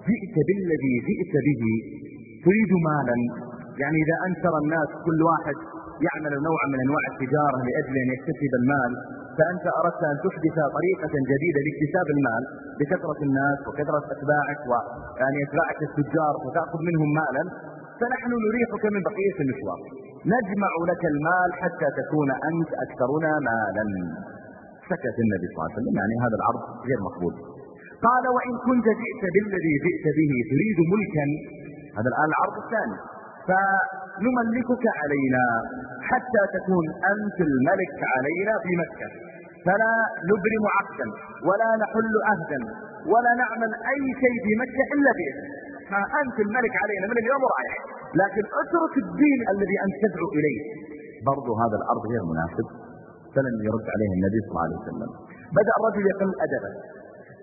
جئت بالذي جئت به تريد مالا. يعني إذا أنكر الناس كل واحد يعمل نوعا من أنواع التجارة لأجل أن يكتسب المال فأنت أردت أن تحدث طريقة جديدة لاكتساب المال بكثرة الناس وكثرة أتباعك ويعني أتباعك التجار وتأخذ منهم مالا. فنحن نريحك من بقية المشوار نجمع لك المال حتى تكون أنت أكثرنا مالا. سكت النبي صلى الله عليه وسلم. يعني هذا العرض غير مقبول. قال وإن كنت جئت بالذي جئت به تريد ملكا هذا الآن العرض الثاني. فنملكك علينا حتى تكون أنت الملك علينا في مكة. فلا نبرم عقدا ولا نحل عهدا ولا نعمل أي شيء في مكة إلا بإذن فأنت الملك علينا من اليوم رايح لكن اترك الدين الذي أنت تدعو إليه. برضو هذا الأرض غير مناسب. فلم يرد عليه النبي صلى الله عليه وسلم. بدأ الرجل يقل أدبا.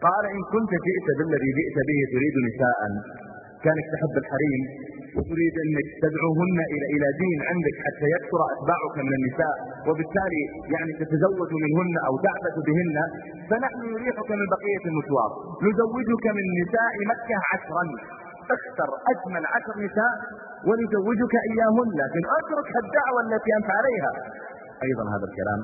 قال إن كنت جئت بالذي جئت به تريد نساء. كانك تحب الحريم وتريد أنك تدعوهن إلى إلى دين عندك حتى يكثر أتباعك من النساء وبالتالي يعني تتزوج منهن أو تعبث بهن فنحن نريحك من بقية المشوار نزوجك من نساء مكة عشرا. اختر أجمل عشر نساء ونزوجك إياهن. لكن أترك الدعوة التي أنت عليها. أيضا هذا الكلام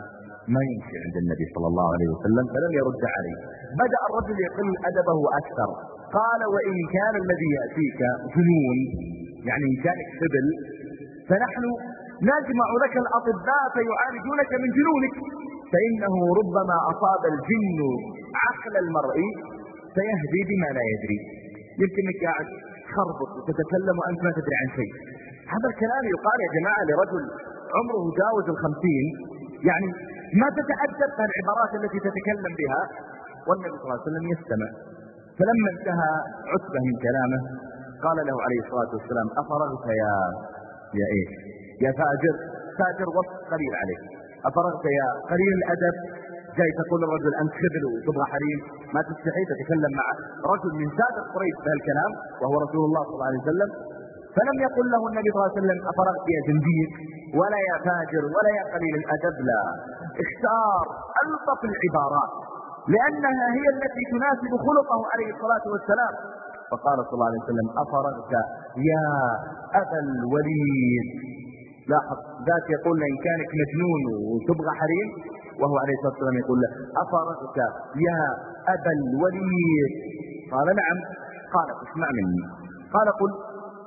ما يمشي عند النبي صلى الله عليه وسلم فلم يرد عليه. بدأ الرجل يقل أدبه أكثر. قال وإن كان الذي يأتيك جنون يعني إن كانك سبل فنحن نجمع لك الأطباء فيعالجونك من جنونك. فإنه ربما أصاب الجن عقل المرء فيهدي بما لا يدري. يمكنك قاعد تخربط وتتكلم وأنت ما تدري عن شيء. هذا الكلام يقال يا جماعة لرجل عمره جاوز الخمسين يعني ما تتأدب العبارات التي تتكلم بها. والنبي صلى الله عليه وسلم يستمع. فلما انتهى عتبة من كلامه قال له عليه الصلاة والسلام أفرغت يا يا إيش؟ يا فاجر فاجر وصف قليل عليك. أفرغت يا قليل الأدب جاي تقول الرجل أنت خبل وتبغى حريم. ما تستحي تتكلم مع رجل من سادة قريش بهالكلام وهو رسول الله صلى الله عليه وسلم. فلم يقل له النبي صلى الله عليه وسلم أفرغت يا زنديق ولا يا فاجر ولا يا قليل الأدب لا. اختار ألطف العبارات. لأنها هي التي تناسب خلقه عليه الصلاة والسلام. فقال صلى الله عليه وسلم أفرغت يا أبا الوليد؟ لاحظ ذاك يقول إن كانك مجنون وتبغى حريم؟ وهو عليه الصلاة والسلام يقول له أفرغت يا أبا الوليد؟ قال نعم. قال اسمع مني. قال قل.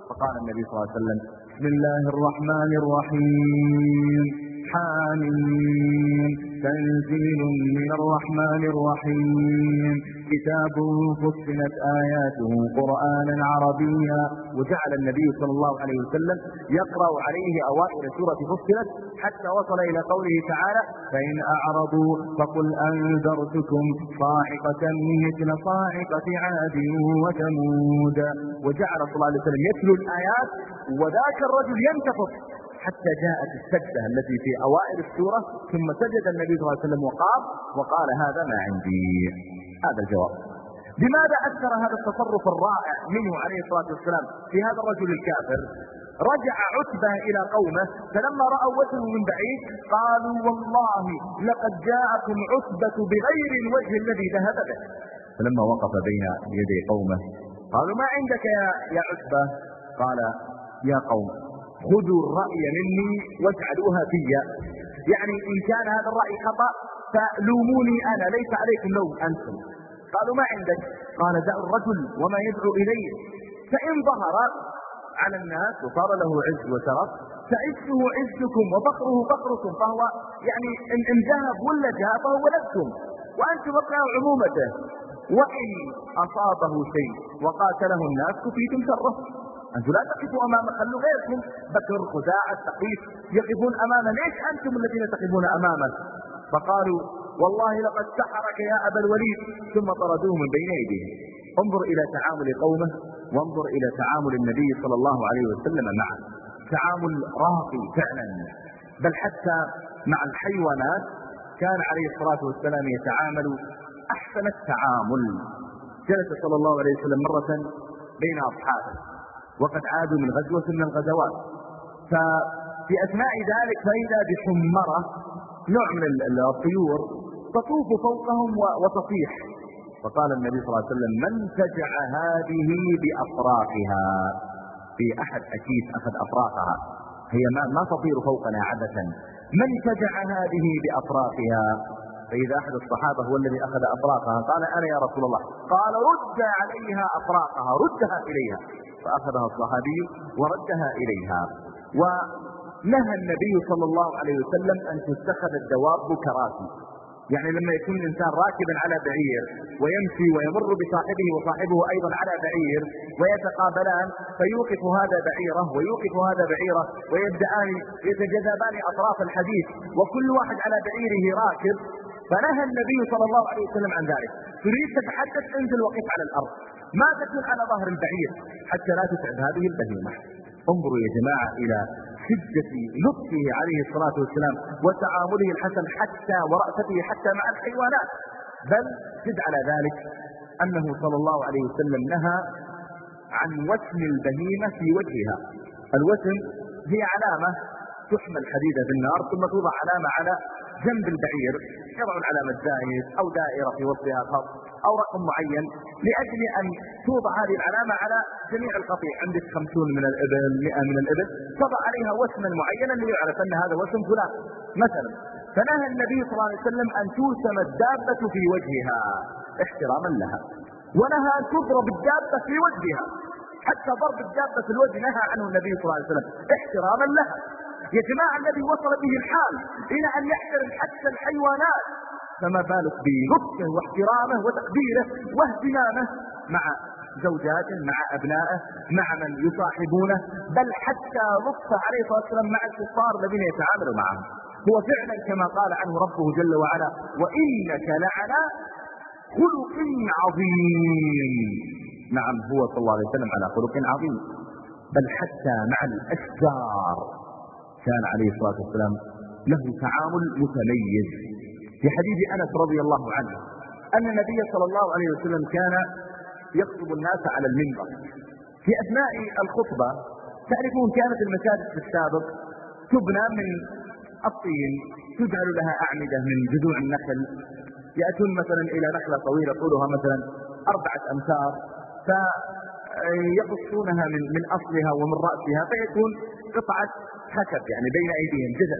فقال النبي صلى الله عليه وسلم بسم الله الرحمن الرحيم. حامين تنزيل من الرحمن الرحيم. كتاب فصلت آياته قرآنا عربيا. وجعل النبي صلى الله عليه وسلم يقرأ عليه أوائل سورة فصلت حتى وصل إلى قوله تعالى فإن أعرضوا فقل أنذرتكم صاعقة مثل صاعقة عاد وثمود. وجعل صلى الله عليه وسلم يتلو الآيات وذاك الرجل ينتفض حتى جاءت السجدة التي في أوائل السورة ثم سجد النبي صلى الله عليه وسلم وقام وقال هذا ما عندي. هذا الجواب. لماذا أثر هذا التصرف الرائع منه عليه الصلاة والسلام في هذا الرجل الكافر؟ رجع عتبة إلى قومه فلما رأوا وجهه من بعيد قالوا والله لقد جاءكم عتبة بغير الوجه الذي ذهب به. فلما وقف بين يدي قومه قالوا ما عندك يا, يا عتبة؟ قال يا قوم خذوا الرأي مني واجعلوها في يعني إن كان هذا الرأي خطأ فلوموني أنا ليس عليكم لوم أنتم قالوا ما عندك؟ قال دع الرجل وما يدعو إليه. فإن ظهر على الناس وصار له عز وشرف فعزه عزكم وفقره فقركم فهو يعني إن, إن ذهب ولا جاء فهو لكم وأنتم أبناء عمومته. وإن أصابه شيء وقاتله الناس كفيتم شره. أنتم لا تقفوا أمام خلوا غيركم. بكر خزاعة ثقيف يقفون أمامه. ليش أنتم الذين تقفون أمامه؟ فقالوا والله لقد سحرك يا أبا الوليد. ثم طردوه من بين يديه انظر إلى تعامل قومه وانظر إلى تعامل النبي صلى الله عليه وسلم معه. تعامل راقي فعلا. بل حتى مع الحيوانات كان عليه الصلاة والسلام يتعامل أحسن التعامل. جلس صلى الله عليه وسلم مرة بين أصحابه. وقد عادوا من غزوة من الغزوات. ففي أثناء ذلك فإذا بحمرة نوع من الطيور تطوف فوقهم وتصيح. فقال النبي صلى الله عليه وسلم من تجع هذه بأفراقها في أحد أكيد أخذ أفراقها هي ما, ما تطير فوقنا عادة. من تجع هذه بأفراقها فإذا أحد الصحابة هو الذي أخذ أفراقها قال أنا يا رسول الله. قال رد عليها أفراقها ردها إليها. فأخذها الصحابي وردها إليها. ونهى النبي صلى الله عليه وسلم أن تتخذ الدواب كراسي يعني لما يكون الإنسان راكبا على بعير ويمشي ويمر بصاحبه وصاحبه أيضا على بعير ويتقابلان فيوقف هذا بعيره ويوقف هذا بعيره ويبدأان يتجذبان أطراف الحديث وكل واحد على بعيره راكب. فنهى النبي صلى الله عليه وسلم عن ذلك. تريد تتحدث انزل وقف على الأرض. ما تكون على ظهر البعير حتى لا تتعب هذه البهيمة. انظروا يا جماعة إلى شدة لطفه عليه الصلاة والسلام وتعامله الحسن حتى ورأفته حتى مع الحيوانات. بل زد على ذلك أنه صلى الله عليه وسلم نهى عن وسم البهيمة في وجهها. الوسم هي علامة تحمل حديدة في النار ثم توضع علامة على جنب البعير يضع العلامة الزائد أو دائرة في وسطها خط أو رقم معين لأجل أن توضع هذه العلامة على جميع القطيع. عندك خمسون من الإبل مئة من الإبل. تضع عليها وسما معينا ليعرف أن هذا وسم فلان. مثلا فنهى النبي صلى الله عليه وسلم أن توسم الدابة في وجهها. احتراما لها. ونهى أن تضرب الدابة في وجهها. حتى ضرب الدابة في الوجه نهى عنه النبي صلى الله عليه وسلم. احتراما لها. يا جماعة الذي وصل به الحال إلى أن يحترم حتى الحيوانات. فما بالك بلطفه واحترامه وتقديره واهتمامه مع زوجاته مع أبنائه مع من يصاحبونه بل حتى لطفه عليه الصلاة والسلام مع الكفار الذين يتعاملوا معهم هو فعلا كما قال عنه ربه جل وعلا وإنك لعلى خلق عظيم. نعم هو صلى الله عليه وسلم على خلق عظيم. بل حتى مع الأشجار كان عليه الصلاة والسلام له تعامل متميز. في حديث أنس رضي الله عنه أن النبي صلى الله عليه وسلم كان يخطب الناس على المنبر. في أثناء الخطبة تعرفون كانت المساجد في السابق تبنى من الطين تجعل لها أعمدة من جذوع النخل. يأتون مثلا إلى نخلة طويلة طولها مثلا أربعة أمتار. فيقصونها من من أصلها ومن رأسها فيكون قطعة خشب يعني بين أيديهم جذع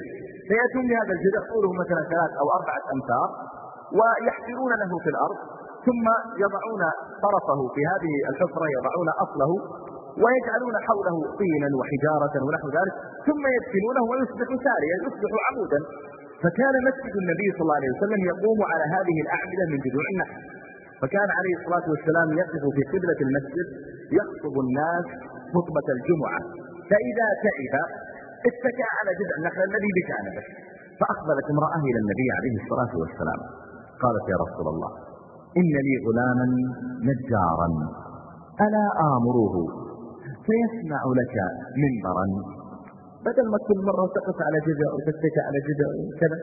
فيأتون بهذا الجذع طوله مثلا ثلاث أو أربعة أمتار ويحفرون له في الأرض ثم يضعون طرفه في هذه الحفرة يضعون أصله ويجعلون حوله طينا وحجارة ونحو ذلك ثم يدفنونه ويصبح ساريا يصبح عمودا. فكان مسجد النبي صلى الله عليه وسلم يقوم على هذه الأعمدة من جذوع النخل. فكان عليه الصلاة والسلام يقف في قبلة المسجد يخطب الناس خطبة الجمعة. فإذا تعب اتكى على جذع النخل الذي بجانبه فأقبلت امرأة إلى النبي عليه الصلاة والسلام. قالت يا رسول الله إن لي غلاما نجارا ألا آمره فيصنع لك منبرا. بدل ما كل مرة تقف على جذع وتتكى على جذع وكذا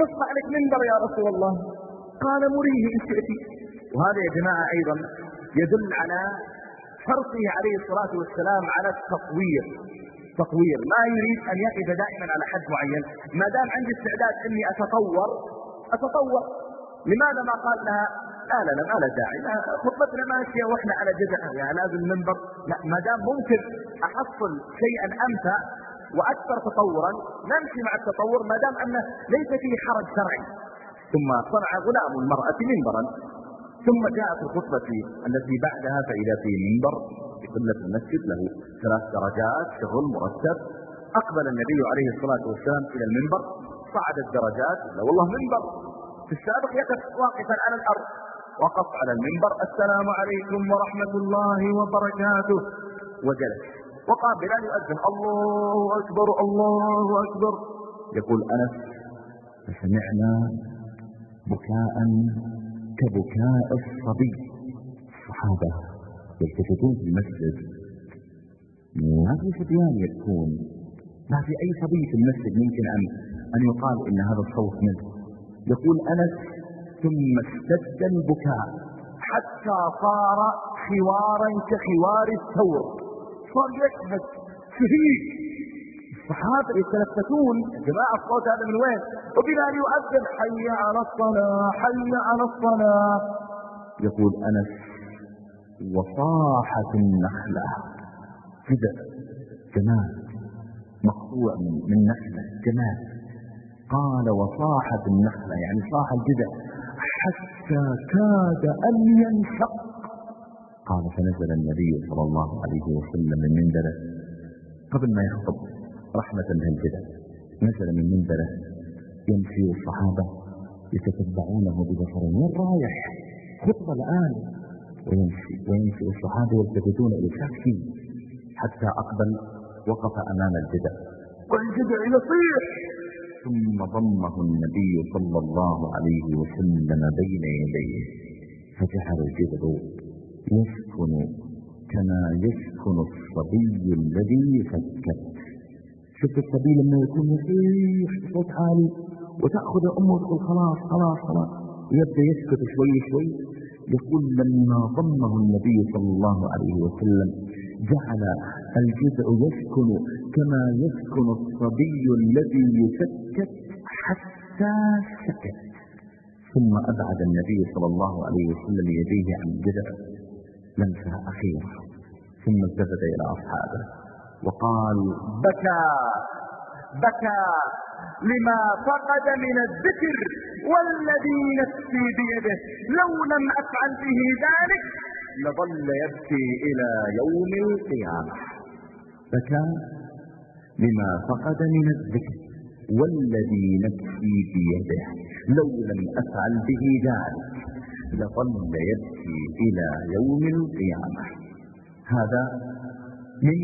نصنع لك منبر يا رسول الله. قال مريه إن شئت. وهذا يا جماعة أيضا يدل على حرصه عليه الصلاة والسلام على التطوير. تطوير. ما يريد أن يقف دائما على حد معين. ما دام عندي استعداد أني أتطور أتطور. لماذا ما قال لها؟ لا لا لا ما لا داعي. خطبتنا ماشية وإحنا على جزع يعني لازم منبر لا ما دام ممكن أحصل شيئا امتع وأكثر تطورا نمشي مع التطور. ما دام أنه ليس فيه حرج شرعي. ثم صنع غلام المرأة منبرا. ثم جاء في الخطبة التي بعدها فإذا في منبر في قبله المسجد له ثلاث درجات شغل مرتب. أقبل النبي عليه الصلاة والسلام إلى المنبر صعد الدرجات والله منبر. في السابق يقف واقفا على الأرض. وقف على المنبر السلام عليكم ورحمة الله وبركاته. وجلس. وقام بلال يؤذن الله أكبر الله أكبر. يقول أنس فسمعنا بكاء كبكاء الصبي. الصحابة يلتفتون في المسجد. ما في صبيان يبكون. ما في أي صبي في المسجد ممكن أن أن يقال إن هذا الصوت منه يقول أنس ثم اشتد البكاء حتى صار خوارا كخوار الثور. صار يشهد شهيد. الصحابة يتلفتون يا جماعة الصوت هذا من وين؟ وبلال يؤذن حي على الصلاة حي على الصلاة. يقول أنس وصاحت النخلة. كذا جمال مقطوع من نخلة جمال. قال وصاحت النخلة يعني صاح الجذع. حتى كاد أن ينشق قال فنزل النبي صلى الله عليه وسلم من منبره قبل ما يخطب رحمة للجدل نزل من منبره. يمشي الصحابة يتتبعونه ببصرهم وين رايح خطبة الآن. ويمشي ويمشي الصحابة يلتفتون إلى ساكتين حتى أقبل وقف أمام الجدل والجدع يصيح ثم ضمه النبي صلى الله عليه وسلم بين يديه. فجعل الجبل يسكن كما يسكن الصبي الذي يسكت شفت الصبي لما يكون يصيح بصوت عالي. وتأخذ أمه وتقول خلاص خلاص خلاص. يبدأ يسكت شوي شوي. يقول لما ضمه النبي صلى الله عليه وسلم. جعل الجزء يسكن كما يسكن الصبي الذي يسكت حتى سكت. ثم أبعد النبي صلى الله عليه وسلم يديه عن الجزء. لمسة أخيرة ثم التفت إلى أصحابه. وقال بكى بكى لما فقد من الذكر والذي نفسي بيده. لو لم أفعل به ذلك لظل يبكي إلى يوم القيامة. بكى لما فقد من الذكر والذي نفسي بيده. لو لم أفعل به ذلك لظل يبكي إلى يوم القيامة. هذا من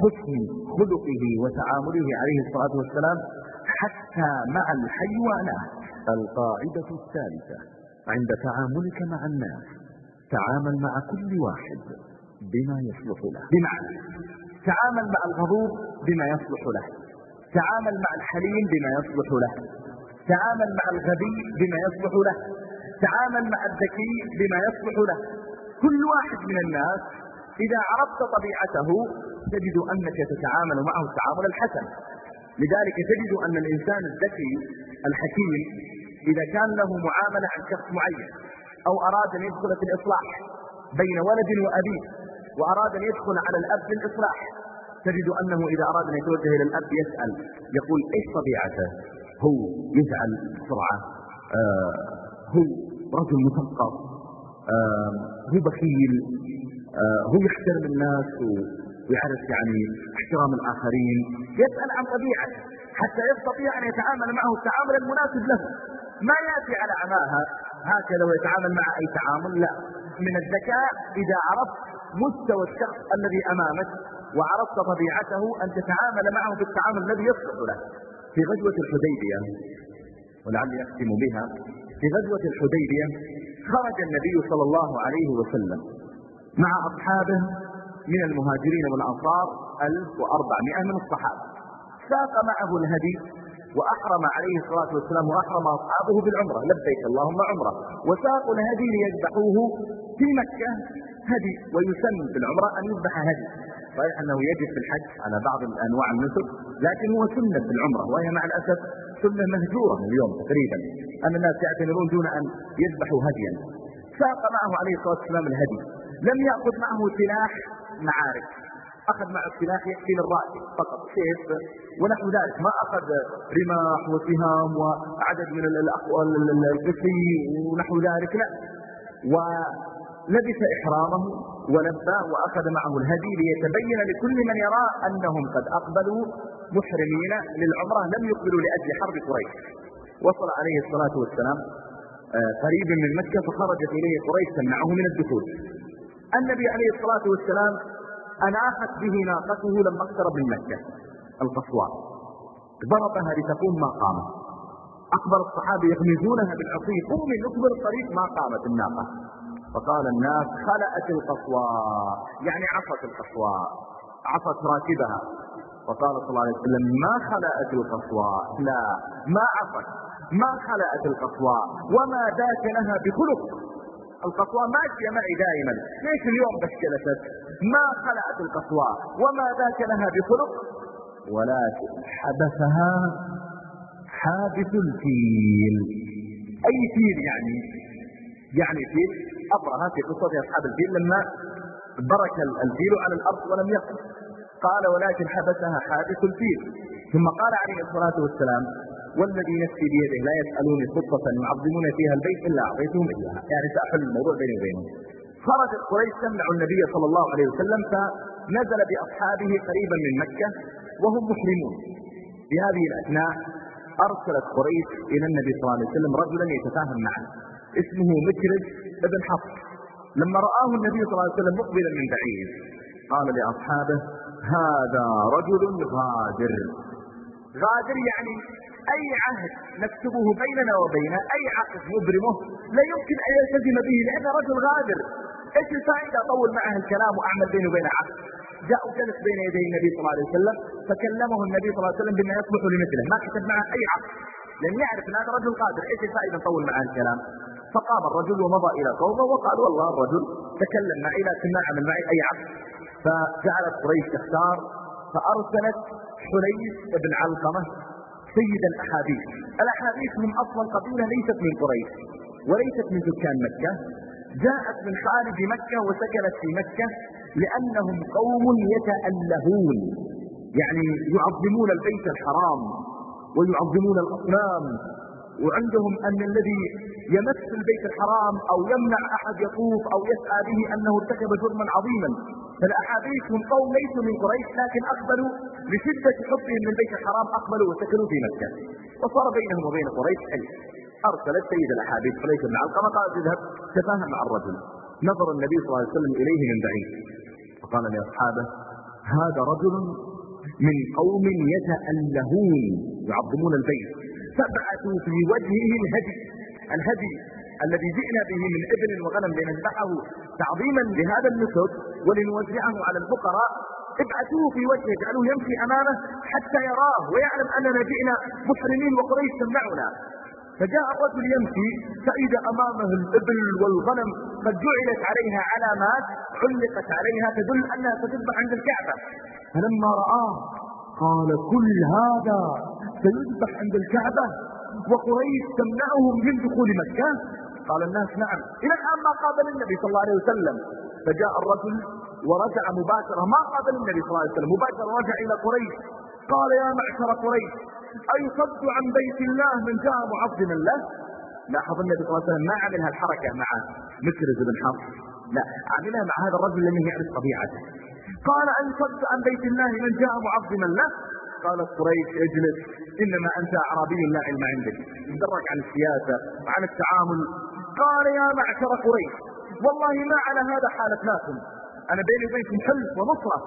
حسن خلقه وتعامله عليه الصلاة والسلام حتى مع الحيوانات. القاعدة الثالثة عند تعاملك مع الناس تعامل مع كل واحد بما يصلح له. بمعنى تعامل مع الغضوب بما يصلح له. تعامل مع الحليم بما يصلح له. تعامل مع الغبي بما يصلح له. تعامل مع الذكي بما يصلح له. كل واحد من الناس إذا عرفت طبيعته تجد أنك تتعامل معه التعامل الحسن. لذلك تجد أن الإنسان الذكي الحكيم إذا كان له معاملة عن شخص معين أو أراد أن يدخل في الإصلاح بين ولد وأبيه وأراد أن يدخل على الأب للإصلاح تجد أنه إذا أراد أن يتوجه إلى الأب يسأل يقول إيش طبيعته؟ هو يزعل بسرعة آه هو رجل مثقف آه هو بخيل آه هو يحترم الناس ويعرف يعني احترام الآخرين يسأل عن طبيعته حتى يستطيع أن يتعامل معه التعامل المناسب له. ما يأتي على عماها هكذا ويتعامل مع أي تعامل لا. من الذكاء إذا عرفت مستوى الشخص الذي أمامك وعرفت طبيعته أن تتعامل معه بالتعامل الذي يصلح له. في غزوة الحديبية ولعلي أختم بها في غزوة الحديبية خرج النبي صلى الله عليه وسلم مع أصحابه من المهاجرين والأنصار 1400 من الصحابة. ساق معه الهدي وأحرم عليه الصلاة والسلام وأحرم أصحابه بالعمرة. لبيك اللهم عمرة. وساقوا الهدي ليذبحوه في مكة هدي ويسن بالعمرة أن يذبح هدي. صحيح أنه يجب في الحج على بعض أنواع النسك لكن هو سنة في العمرة وهي مع الأسف سنة مهجورة اليوم تقريبا. أن الناس يعتمرون دون أن يذبحوا هديا. ساق معه عليه الصلاة والسلام الهدي. لم يأخذ معه سلاح معارك. أخذ معه السلاح يكفي للرأس فقط. سيف ونحو ذلك. ما أخذ رماح وسهام وعدد من القسي ونحو ذلك. لا. ولبس إحرامه ولبى وأخذ معه الهدي ليتبين لكل من يرى أنهم قد أقبلوا محرمين للعمرة لم يقبلوا لأجل حرب قريش. وصل عليه الصلاة والسلام آه، قريب من مكة فخرجت إليه قريش تمنعه من الدخول. النبي عليه الصلاة والسلام أناخت به ناقته لما اقترب من مكة القصواء ضربها لتقوم ما قامت. أكبر الصحابة يغمزونها بالعصي قومي نكبر الطريق ما قامت الناقة. فقال الناس خلأت القصواء يعني عصت القصواء عصت راكبها. فقال صلى الله عليه وسلم ما خلأت القصواء لا ما عصت ما خلأت القصواء وما ذاك لها بخلق. القصواء ماشية معي دائما. ليش اليوم بس جلست. ما خلأت القصواء وما ذاك لها بخلق ولكن حبسها حابس الفيل. أي فيل يعني؟ يعني فيل أبرهة في قصة أصحاب الفيل لما برك الفيل على الأرض ولم يقف. قال ولكن حبسها حابس الفيل. ثم قال عليه الصلاة والسلام والذي نفسي بيده لا يسألوني خطة يعظمون فيها البيت إلا أعطيتهم إياها. يعني سأحل الموضوع بيني وبينهم. خرجت قريش تمنع النبي صلى الله عليه وسلم فنزل بأصحابه قريبا من مكة وهم محرمون في هذه الأثناء أرسلت قريش إلى النبي صلى الله عليه وسلم رجلا يتفاهم معه اسمه مكرد بن حفص. لما رآه النبي صلى الله عليه وسلم مقبلا من بعيد قال لأصحابه هذا رجل غادر. غادر يعني أي عهد نكتبه بيننا وبينه أي عقد نبرمه لا يمكن أن يلتزم به لأنه رجل غادر. إيش الفائدة؟ أطول معه الكلام وأعمل بينه وبين عقد. جاء وجلس بين يدي النبي صلى الله عليه وسلم فكلمه النبي صلى الله عليه وسلم بما يصلح لمثله. ما كتب معه أي عقد. لأن يعرف أن هذا رجل قادر إيش الفائدة؟ نطول معه الكلام. فقام الرجل ومضى إلى قومه وقال والله الرجل تكلم معي لكن ما عمل معي أي عقد. فجعلت قريش تختار فأرسلت حليس بن علقمة سيد الأحاديث. الأحاديث من أصل قبيلة ليست من قريش وليست من سكان مكة. جاءت من خارج مكة وسكنت في مكة لأنهم قوم يتألهون. يعني يعظمون البيت الحرام ويعظمون الأصنام. وعندهم أن الذي يمس البيت الحرام أو يمنع أحد يطوف أو يسعى به أنه ارتكب جرما عظيما. فالأحاديث هم قوم ليسوا من قريش لكن أقبلوا لشدة حبهم من البيت الحرام أقبلوا وسكنوا في مكة. وصار بينهم وبين قريش حلف أرسلت سيد الأحاديث فليس بن علقمة قال اذهب تفاهم مع الرجل. نظر النبي صلى الله عليه وسلم إليه من بعيد. فقال لأصحابه هذا رجل من قوم يتألهون يعظمون البيت. فابعثوا في وجهه الهدي. الهدي الذي جئنا به من ابن وغنم لنذبحه تعظيما لهذا النسك ولنوزعه على الفقراء. ابعثوه في وجهه اجعلوه يمشي أمامه حتى يراه ويعلم أننا جئنا محرمين وقريش تمنعنا. فجاء الرجل يمشي فإذا أمامه الإبل والغنم قد جعلت عليها علامات علقت عليها تدل أنها ستذبح عند الكعبة. فلما رآه قال كل هذا سيذبح عند الكعبة وقريش تمنعهم من دخول مكة؟ قال الناس نعم. إلى الآن ما قابل النبي صلى الله عليه وسلم. فجاء الرجل ورجع مباشرة ما قابل النبي صلى الله عليه وسلم مباشرة رجع إلى قريش. قال يا معشر قريش أيصد عن بيت الله من جاء معظما له لاحظ النبي صلى الله عليه وسلم ما عمل هالحركة مع مكرز بن حفص لا عملها مع هذا الرجل لم يعرف طبيعته. قال أيصد عن بيت الله من جاء معظما له قالت قريش اجلس إنما أنت أعرابي لا علم عندك. تدرك عن السياسة وعن التعامل. قال يا معشر قريش والله ما على هذا حالتناكم أنا بيني وبينكم حلف ونصرة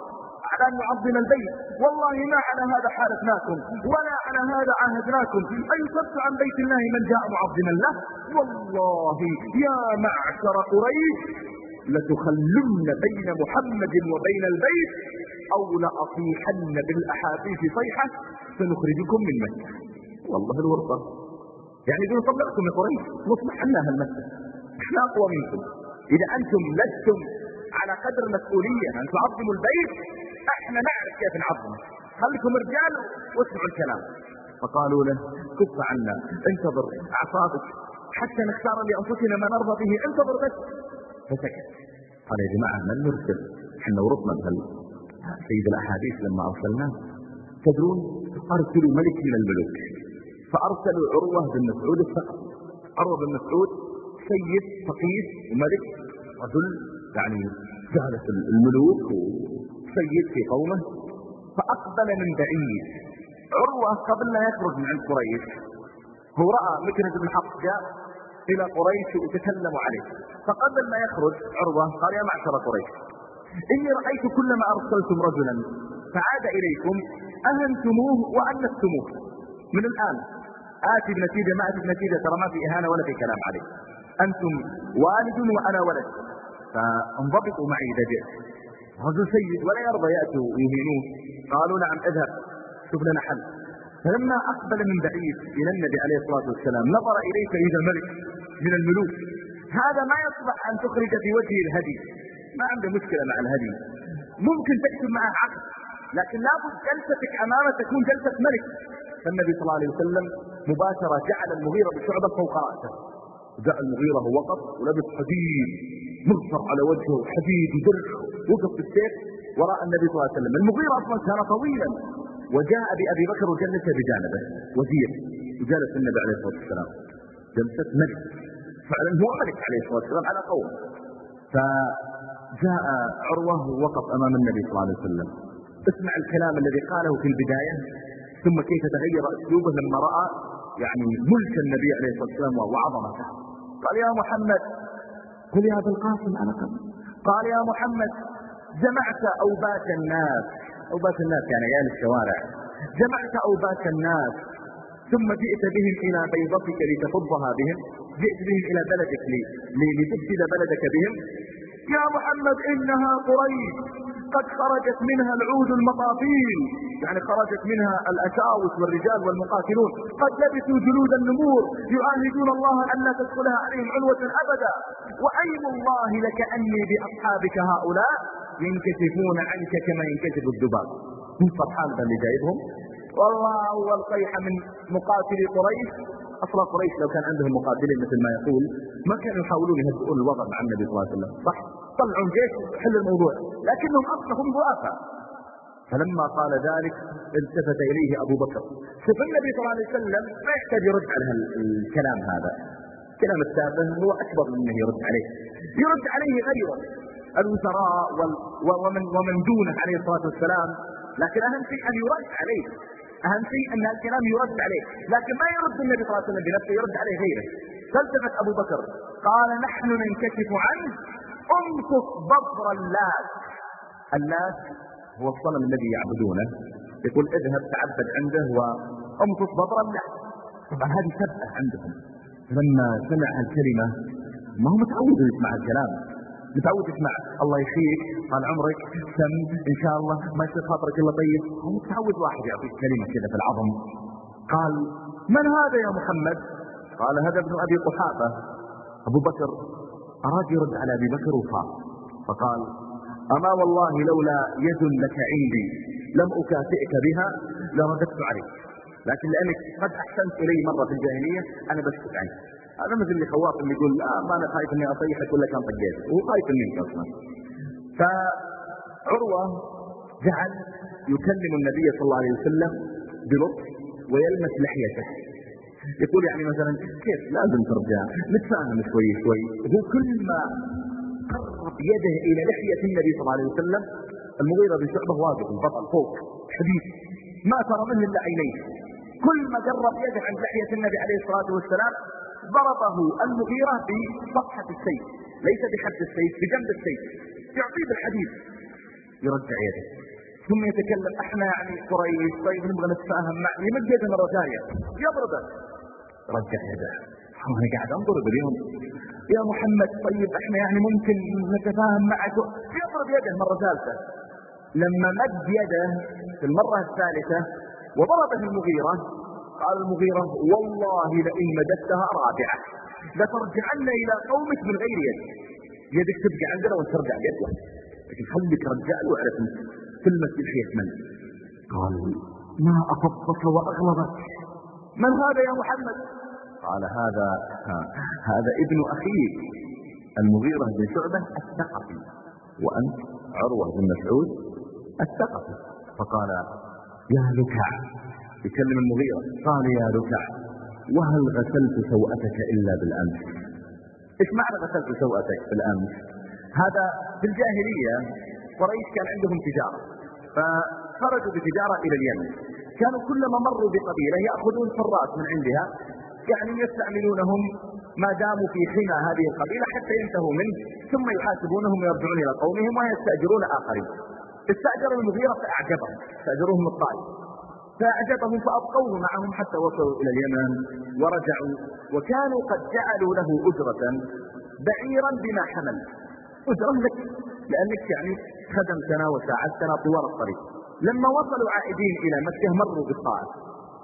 على أن نعظم البيت. والله ما على هذا حالتناكم ولا على هذا عاهدناكم أن يصد عن بيت الله من جاء معظما له؟ والله يا معشر قريش لتخلن بين محمد وبين البيت أو لأصيحن بالأحاديث صيحة سنخرجكم من مكة والله الورطة. يعني دون طلعكم يا قريش نصلح لنا هالمسة إحنا أقوى منكم. إذا أنتم لستم على قدر مسؤولية أن تعظموا البيت إحنا نعرف كيف نعظمه. خليكم رجال واسمعوا الكلام. فقالوا له كف عنا انتظر أعصابك حتى نختار لأنفسنا ما نرضى به انتظر بس. فسكت. قال يا جماعة من نرسل إحنا ورطنا بهال سيد الأحاديث لما أرسلناه تدرون ارسلوا ملك من الملوك فارسلوا عروة بن مسعود الثقفي. عروة بن مسعود سيد فقيه وملك رجل يعني جهلة الملوك وسيد في قومه فأقبل من بعيد. عروة قبل لا يخرج من عند قريش. هو رأى مكنز بن حق جاء إلى قريش وتكلموا عليه. فقبل ما يخرج عروة قال يا معشر قريش إني رأيت كلما أرسلتم رجلا فعاد إليكم أهنتموه وأنفتموه من الآن آتي بنتيجة ما آتي بنتيجة ترى ما في إهانة ولا في كلام عليه. أنتم والد وأنا ولد. فانضبطوا معي إذا جئت. رجل سيد ولا يرضى يأتوا ويهينوه قالوا نعم اذهب. شوف لنا حل. فلما أقبل من بعيد إلى النبي عليه الصلاة والسلام نظر إليه فإذا ملك من الملوك. هذا ما يصلح أن تخرج في وجهه الهدي. ما عنده مشكلة مع الهدي. ممكن تكتب معه عقد لكن لابد جلستك أمامه تكون جلسة ملك. فالنبي صلى الله عليه وسلم مباشرة جعل المغيرة بشعبة فوق رأسه. جاء المغيرة ووقف ولبس حديد مغفر على وجهه حديد ودرع وقف بالسيف وراء النبي صلى الله عليه وسلم. المغيرة أصلا كان طويلا. وجاء بأبي بكر وجلس بجانبه. وزير. وجلس النبي عليه الصلاة والسلام. جلسة ملك فعلا هو ملك عليه الصلاة والسلام على قوم. فجاء عروة ووقف أمام النبي صلى الله عليه وسلم. اسمع الكلام الذي قاله في البداية. ثم كيف تغير أسلوبه لما رأى يعني ملك النبي عليه الصلاة والسلام وعظمته. قال يا محمد قل يا ابا القاسم أنا قبل. قال يا محمد جمعت اوبات الناس. اوبات الناس يعني عيال الشوارع. جمعت اوبات الناس. ثم جئت بهم إلى بيضتك لتفضها بهم. جئت بهم إلى بلدك لتفسد بلدك بهم. يا محمد إنها قريش. قد خرجت منها العود المطافيل يعني خرجت منها الأشاوس والرجال والمقاتلون. قد لبسوا جلود النمور. يعاهدون الله أن لا تدخلها عليهم عنوة أبدا. وأيم الله لك أني بأصحابك هؤلاء ينكشفون عنك كما ينكشف الذباب. من فرحان اللي جايبهم. والله أول صيحة من مقاتلي قريش. أصلا قريش لو كان عندهم مقاتلين مثل ما يقول ما كانوا يحاولون يهدئون الوضع مع النبي صلى الله عليه وسلم. صح؟ طلعوا جيش حل الموضوع. لكنهم أصلهم ضعفاء فلما قال ذلك التفت إليه أبو بكر. شوف النبي صلى الله عليه وسلم ما يحتاج يرد على الكلام هذا. كلام التافه هو أكبر من أنه يرد عليه. يرد عليه غيره. الوزراء ومن, ومن دونه عليه الصلاة والسلام. لكن أهم شيء أن يرد عليه. أهم شيء أن الكلام يرد عليه لكن ما يرد النبي صلى الله عليه وسلم بنفسه يرد عليه غيره. فالتفت أبو بكر قال نحن ننكشف عنه امكث بصر اللات اللات هو الصنم الذي يعبدونه. يقول اذهب تعبد عنده وامكث بصر اللات طبعا هذه سبقة عندهم. لما سمع الكلمة ما هو متعود يسمع الكلام. متعود يسمع الله يخيك طال عمرك سم إن شاء الله. ما يصير خاطرك إلا طيب. هو متعود واحد يعطيك كلمة كذا في العظم. قال من هذا يا محمد؟ قال هذا ابن أبي قحافة. أبو بكر اراد يرد على أبي بكر وخاف فقال أما والله لولا يد لك عندي لم أكافئك بها لرددت عليك. لكن لأنك قد أحسنت إلي مرة في الجاهلية أنا بسكت عنك هذا مثل اللي خواف اللي يقول لا ما أنا خايف إني اطيحك ولا كان طيحك وهو خايف منك أصلا. فعروة جعل يكلم النبي صلى الله عليه وسلم بلطف ويلمس لحيته. يقول يعني مثلا كيف لازم ترجع؟ نتفاهم شوي شوي. هو كل ما قرب يده إلى لحية النبي صلى الله عليه وسلم المغيرة بن شعبة واقف البطل فوق حديث. ما ترى منه إلا عينيه. كل ما قرب يده عند لحية النبي عليه الصلاة والسلام ضربه المغيرة بصفحة السيف. ليس بحد السيف بجنب السيف. يعطيه بالحديد يرجع يده ثم يتكلم أحنا يعني قريش طيب نبغى نتفاهم مع يمد يده مرة ثانية يضربه رجع يده أنا قاعد أنظر اليوم يا محمد طيب إحنا يعني ممكن نتفاهم معك. يضرب يده مرة ثالثة. لما مد يده في المرة الثالثة وضربه المغيرة قال المغيرة والله لئن مددتها رابعة لترجعن إلى قومك من غير يد يدك تبقى عندنا وترجع بيد لكن خليك رجال واعرف في المسجد حية من؟ قال ما أفضك وأغلبك من هذا يا محمد؟ قال هذا هذا ابن أخيك المغيرة بن شعبة الثقفي وأنت عروة بن مسعود الثقفي. فقال يا لكع يكلم المغيرة قال يا لكع وهل غسلت سوءتك إلا بالأمس؟ إيش معنى غسلت سوءتك بالأمس؟ هذا في الجاهلية قريش كان عندهم تجارة فخرجوا بتجارة إلى اليمن. كانوا كلما مروا بقبيلة يأخذون فراس من عندها يعني يستعملونهم ما داموا في حمى هذه القبيلة حتى ينتهوا منه ثم يحاسبونهم ويرجعون إلى قومهم ويستأجرون آخرين. استأجر المغيرة فأعجبهم استأجروهم الطائف. فأعجبهم فأبقوه معهم حتى وصلوا إلى اليمن ورجعوا وكانوا قد جعلوا له أجرة بعيرا بما حمل. أجرة لك لأنك يعني خدمتنا وساعدتنا طوال الطريق. لما وصلوا عائدين إلى مكة مروا بالطائف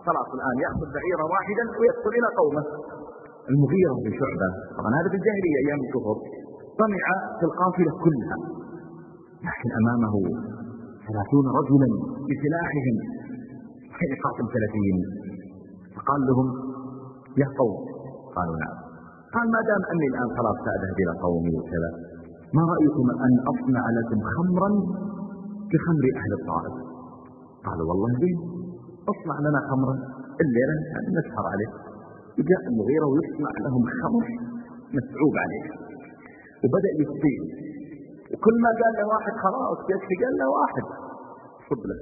خلاص الآن يأخذ بعيرا واحدا ويدخل إلى قومه. المغيرة بن شعبة طبعا هذا في الجاهلية أيام الكفر طمع في القافلة كلها. لكن أمامه ثلاثون رجلا بسلاحهم. كان يقاتل ثلاثين فقال لهم يا قوم. قالوا نعم. قال ما دام أني الآن خلاص سأذهب إلى قومي وكذا ما رأيكم أن أصنع لكم خمرا كخمر أهل الطائف؟ قالوا والله زين اصنع لنا خمرا الليلة نسهر عليه جاء المغيرة ويصنع لهم خمر مسعوب عليه. وبدأ يستيل وكل ما قال له واحد خلاص يكفي قال له واحد. صب له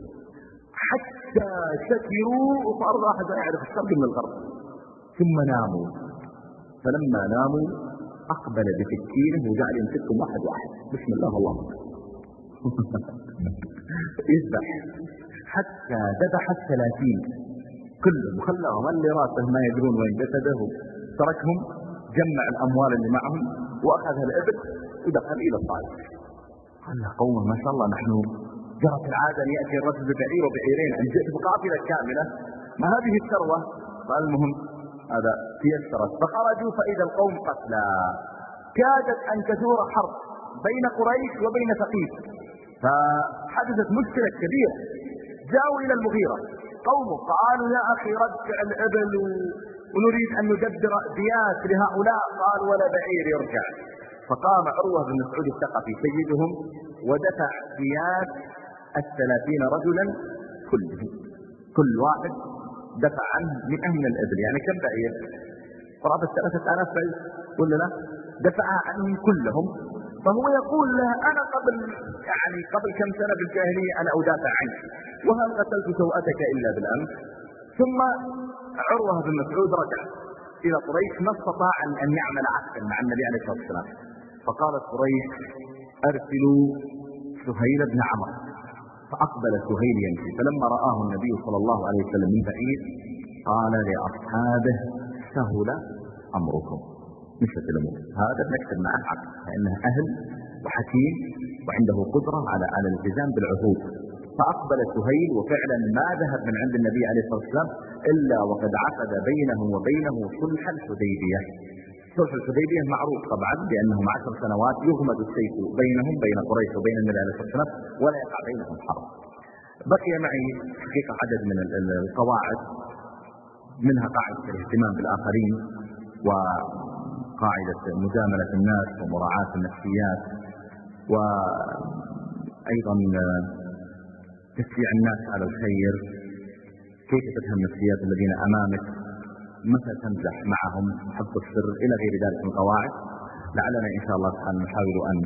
حتى سكروا وصار واحد يعرف الشرق من الغرب. ثم ناموا. فلما ناموا أقبل بسكينه وجعل يمسكهم واحد واحد. بسم الله الله [LAUGHS] يذبح. حتى ذبح الثلاثين. كلهم خلاهم اللي راسه ما يدرون وين جسده. تركهم. جمع الأموال اللي معهم. وأخذ الإبل ودخل إلى الطائف. قال له قومه ما شاء الله نحن جرت العادة أن يأتي الرجل ببعير وبعيرين أن جئت بقافلة كاملة ما هذه الثروة؟ قال المهم هذا تيسرت فخرجوا فإذا القوم قتلى كادت أن تثور حرب بين قريش وبين ثقيف. فحدثت مشكلة كبيرة. جاءوا إلى المغيرة. قومه قالوا يا أخي رجع الإبل ونريد أن ندبر بيات لهؤلاء. قال ولا بعير يرجع. فقام عروة بن مسعود الثقفي سيدهم ودفع بيات الثلاثين رجلا كلهم. كل واحد دفع عنه مئة من الإبل. يعني كم بعير؟ قرابة ثلاثة آلاف بعير. ولا لا. دفع عنهم كلهم. فهو يقول له أنا قبل يعني قبل كم سنة بالجاهلية أنا أدافع عنك. وهل قتلت سوءتك إلا بالأمس؟ ثم عروة بن مسعود رجع إلى قريش ما استطاع أن يعمل عهدا مع النبي عليه الصلاة والسلام. فقالت قريش أرسلوا سهيل بن عمرو. فأقبل سهيل يمشي. فلما رآه النبي صلى الله عليه وسلم من بعيد قال لأصحابه سهل أمركم. مشت الأمور هذا نكتب معه عقل لأنه أهل وحكيم وعنده قدرة على على الالتزام بالعهود فأقبل سهيل وفعلا ما ذهب من عند النبي عليه الصلاة والسلام إلا وقد عقد بينه وبينه صلح الحديبية. صلح الحديبية معروف طبعا بأنهم عشر سنوات يغمد السيف بينهم بين قريش وبين النبي عليه والسلام ولا يقع بينهم حرب. بقي معي حقيقة عدد من القواعد منها قاعدة الاهتمام بالآخرين وقاعدة مجاملة الناس ومراعاة النفسيات وأيضا تشجيع الناس على الخير. كيف تفهم نفسيات الذين أمامك؟ متى تمزح معهم؟ حفظ السر إلى غير ذلك من القواعد لعلنا إن شاء الله تعالى نحاول أن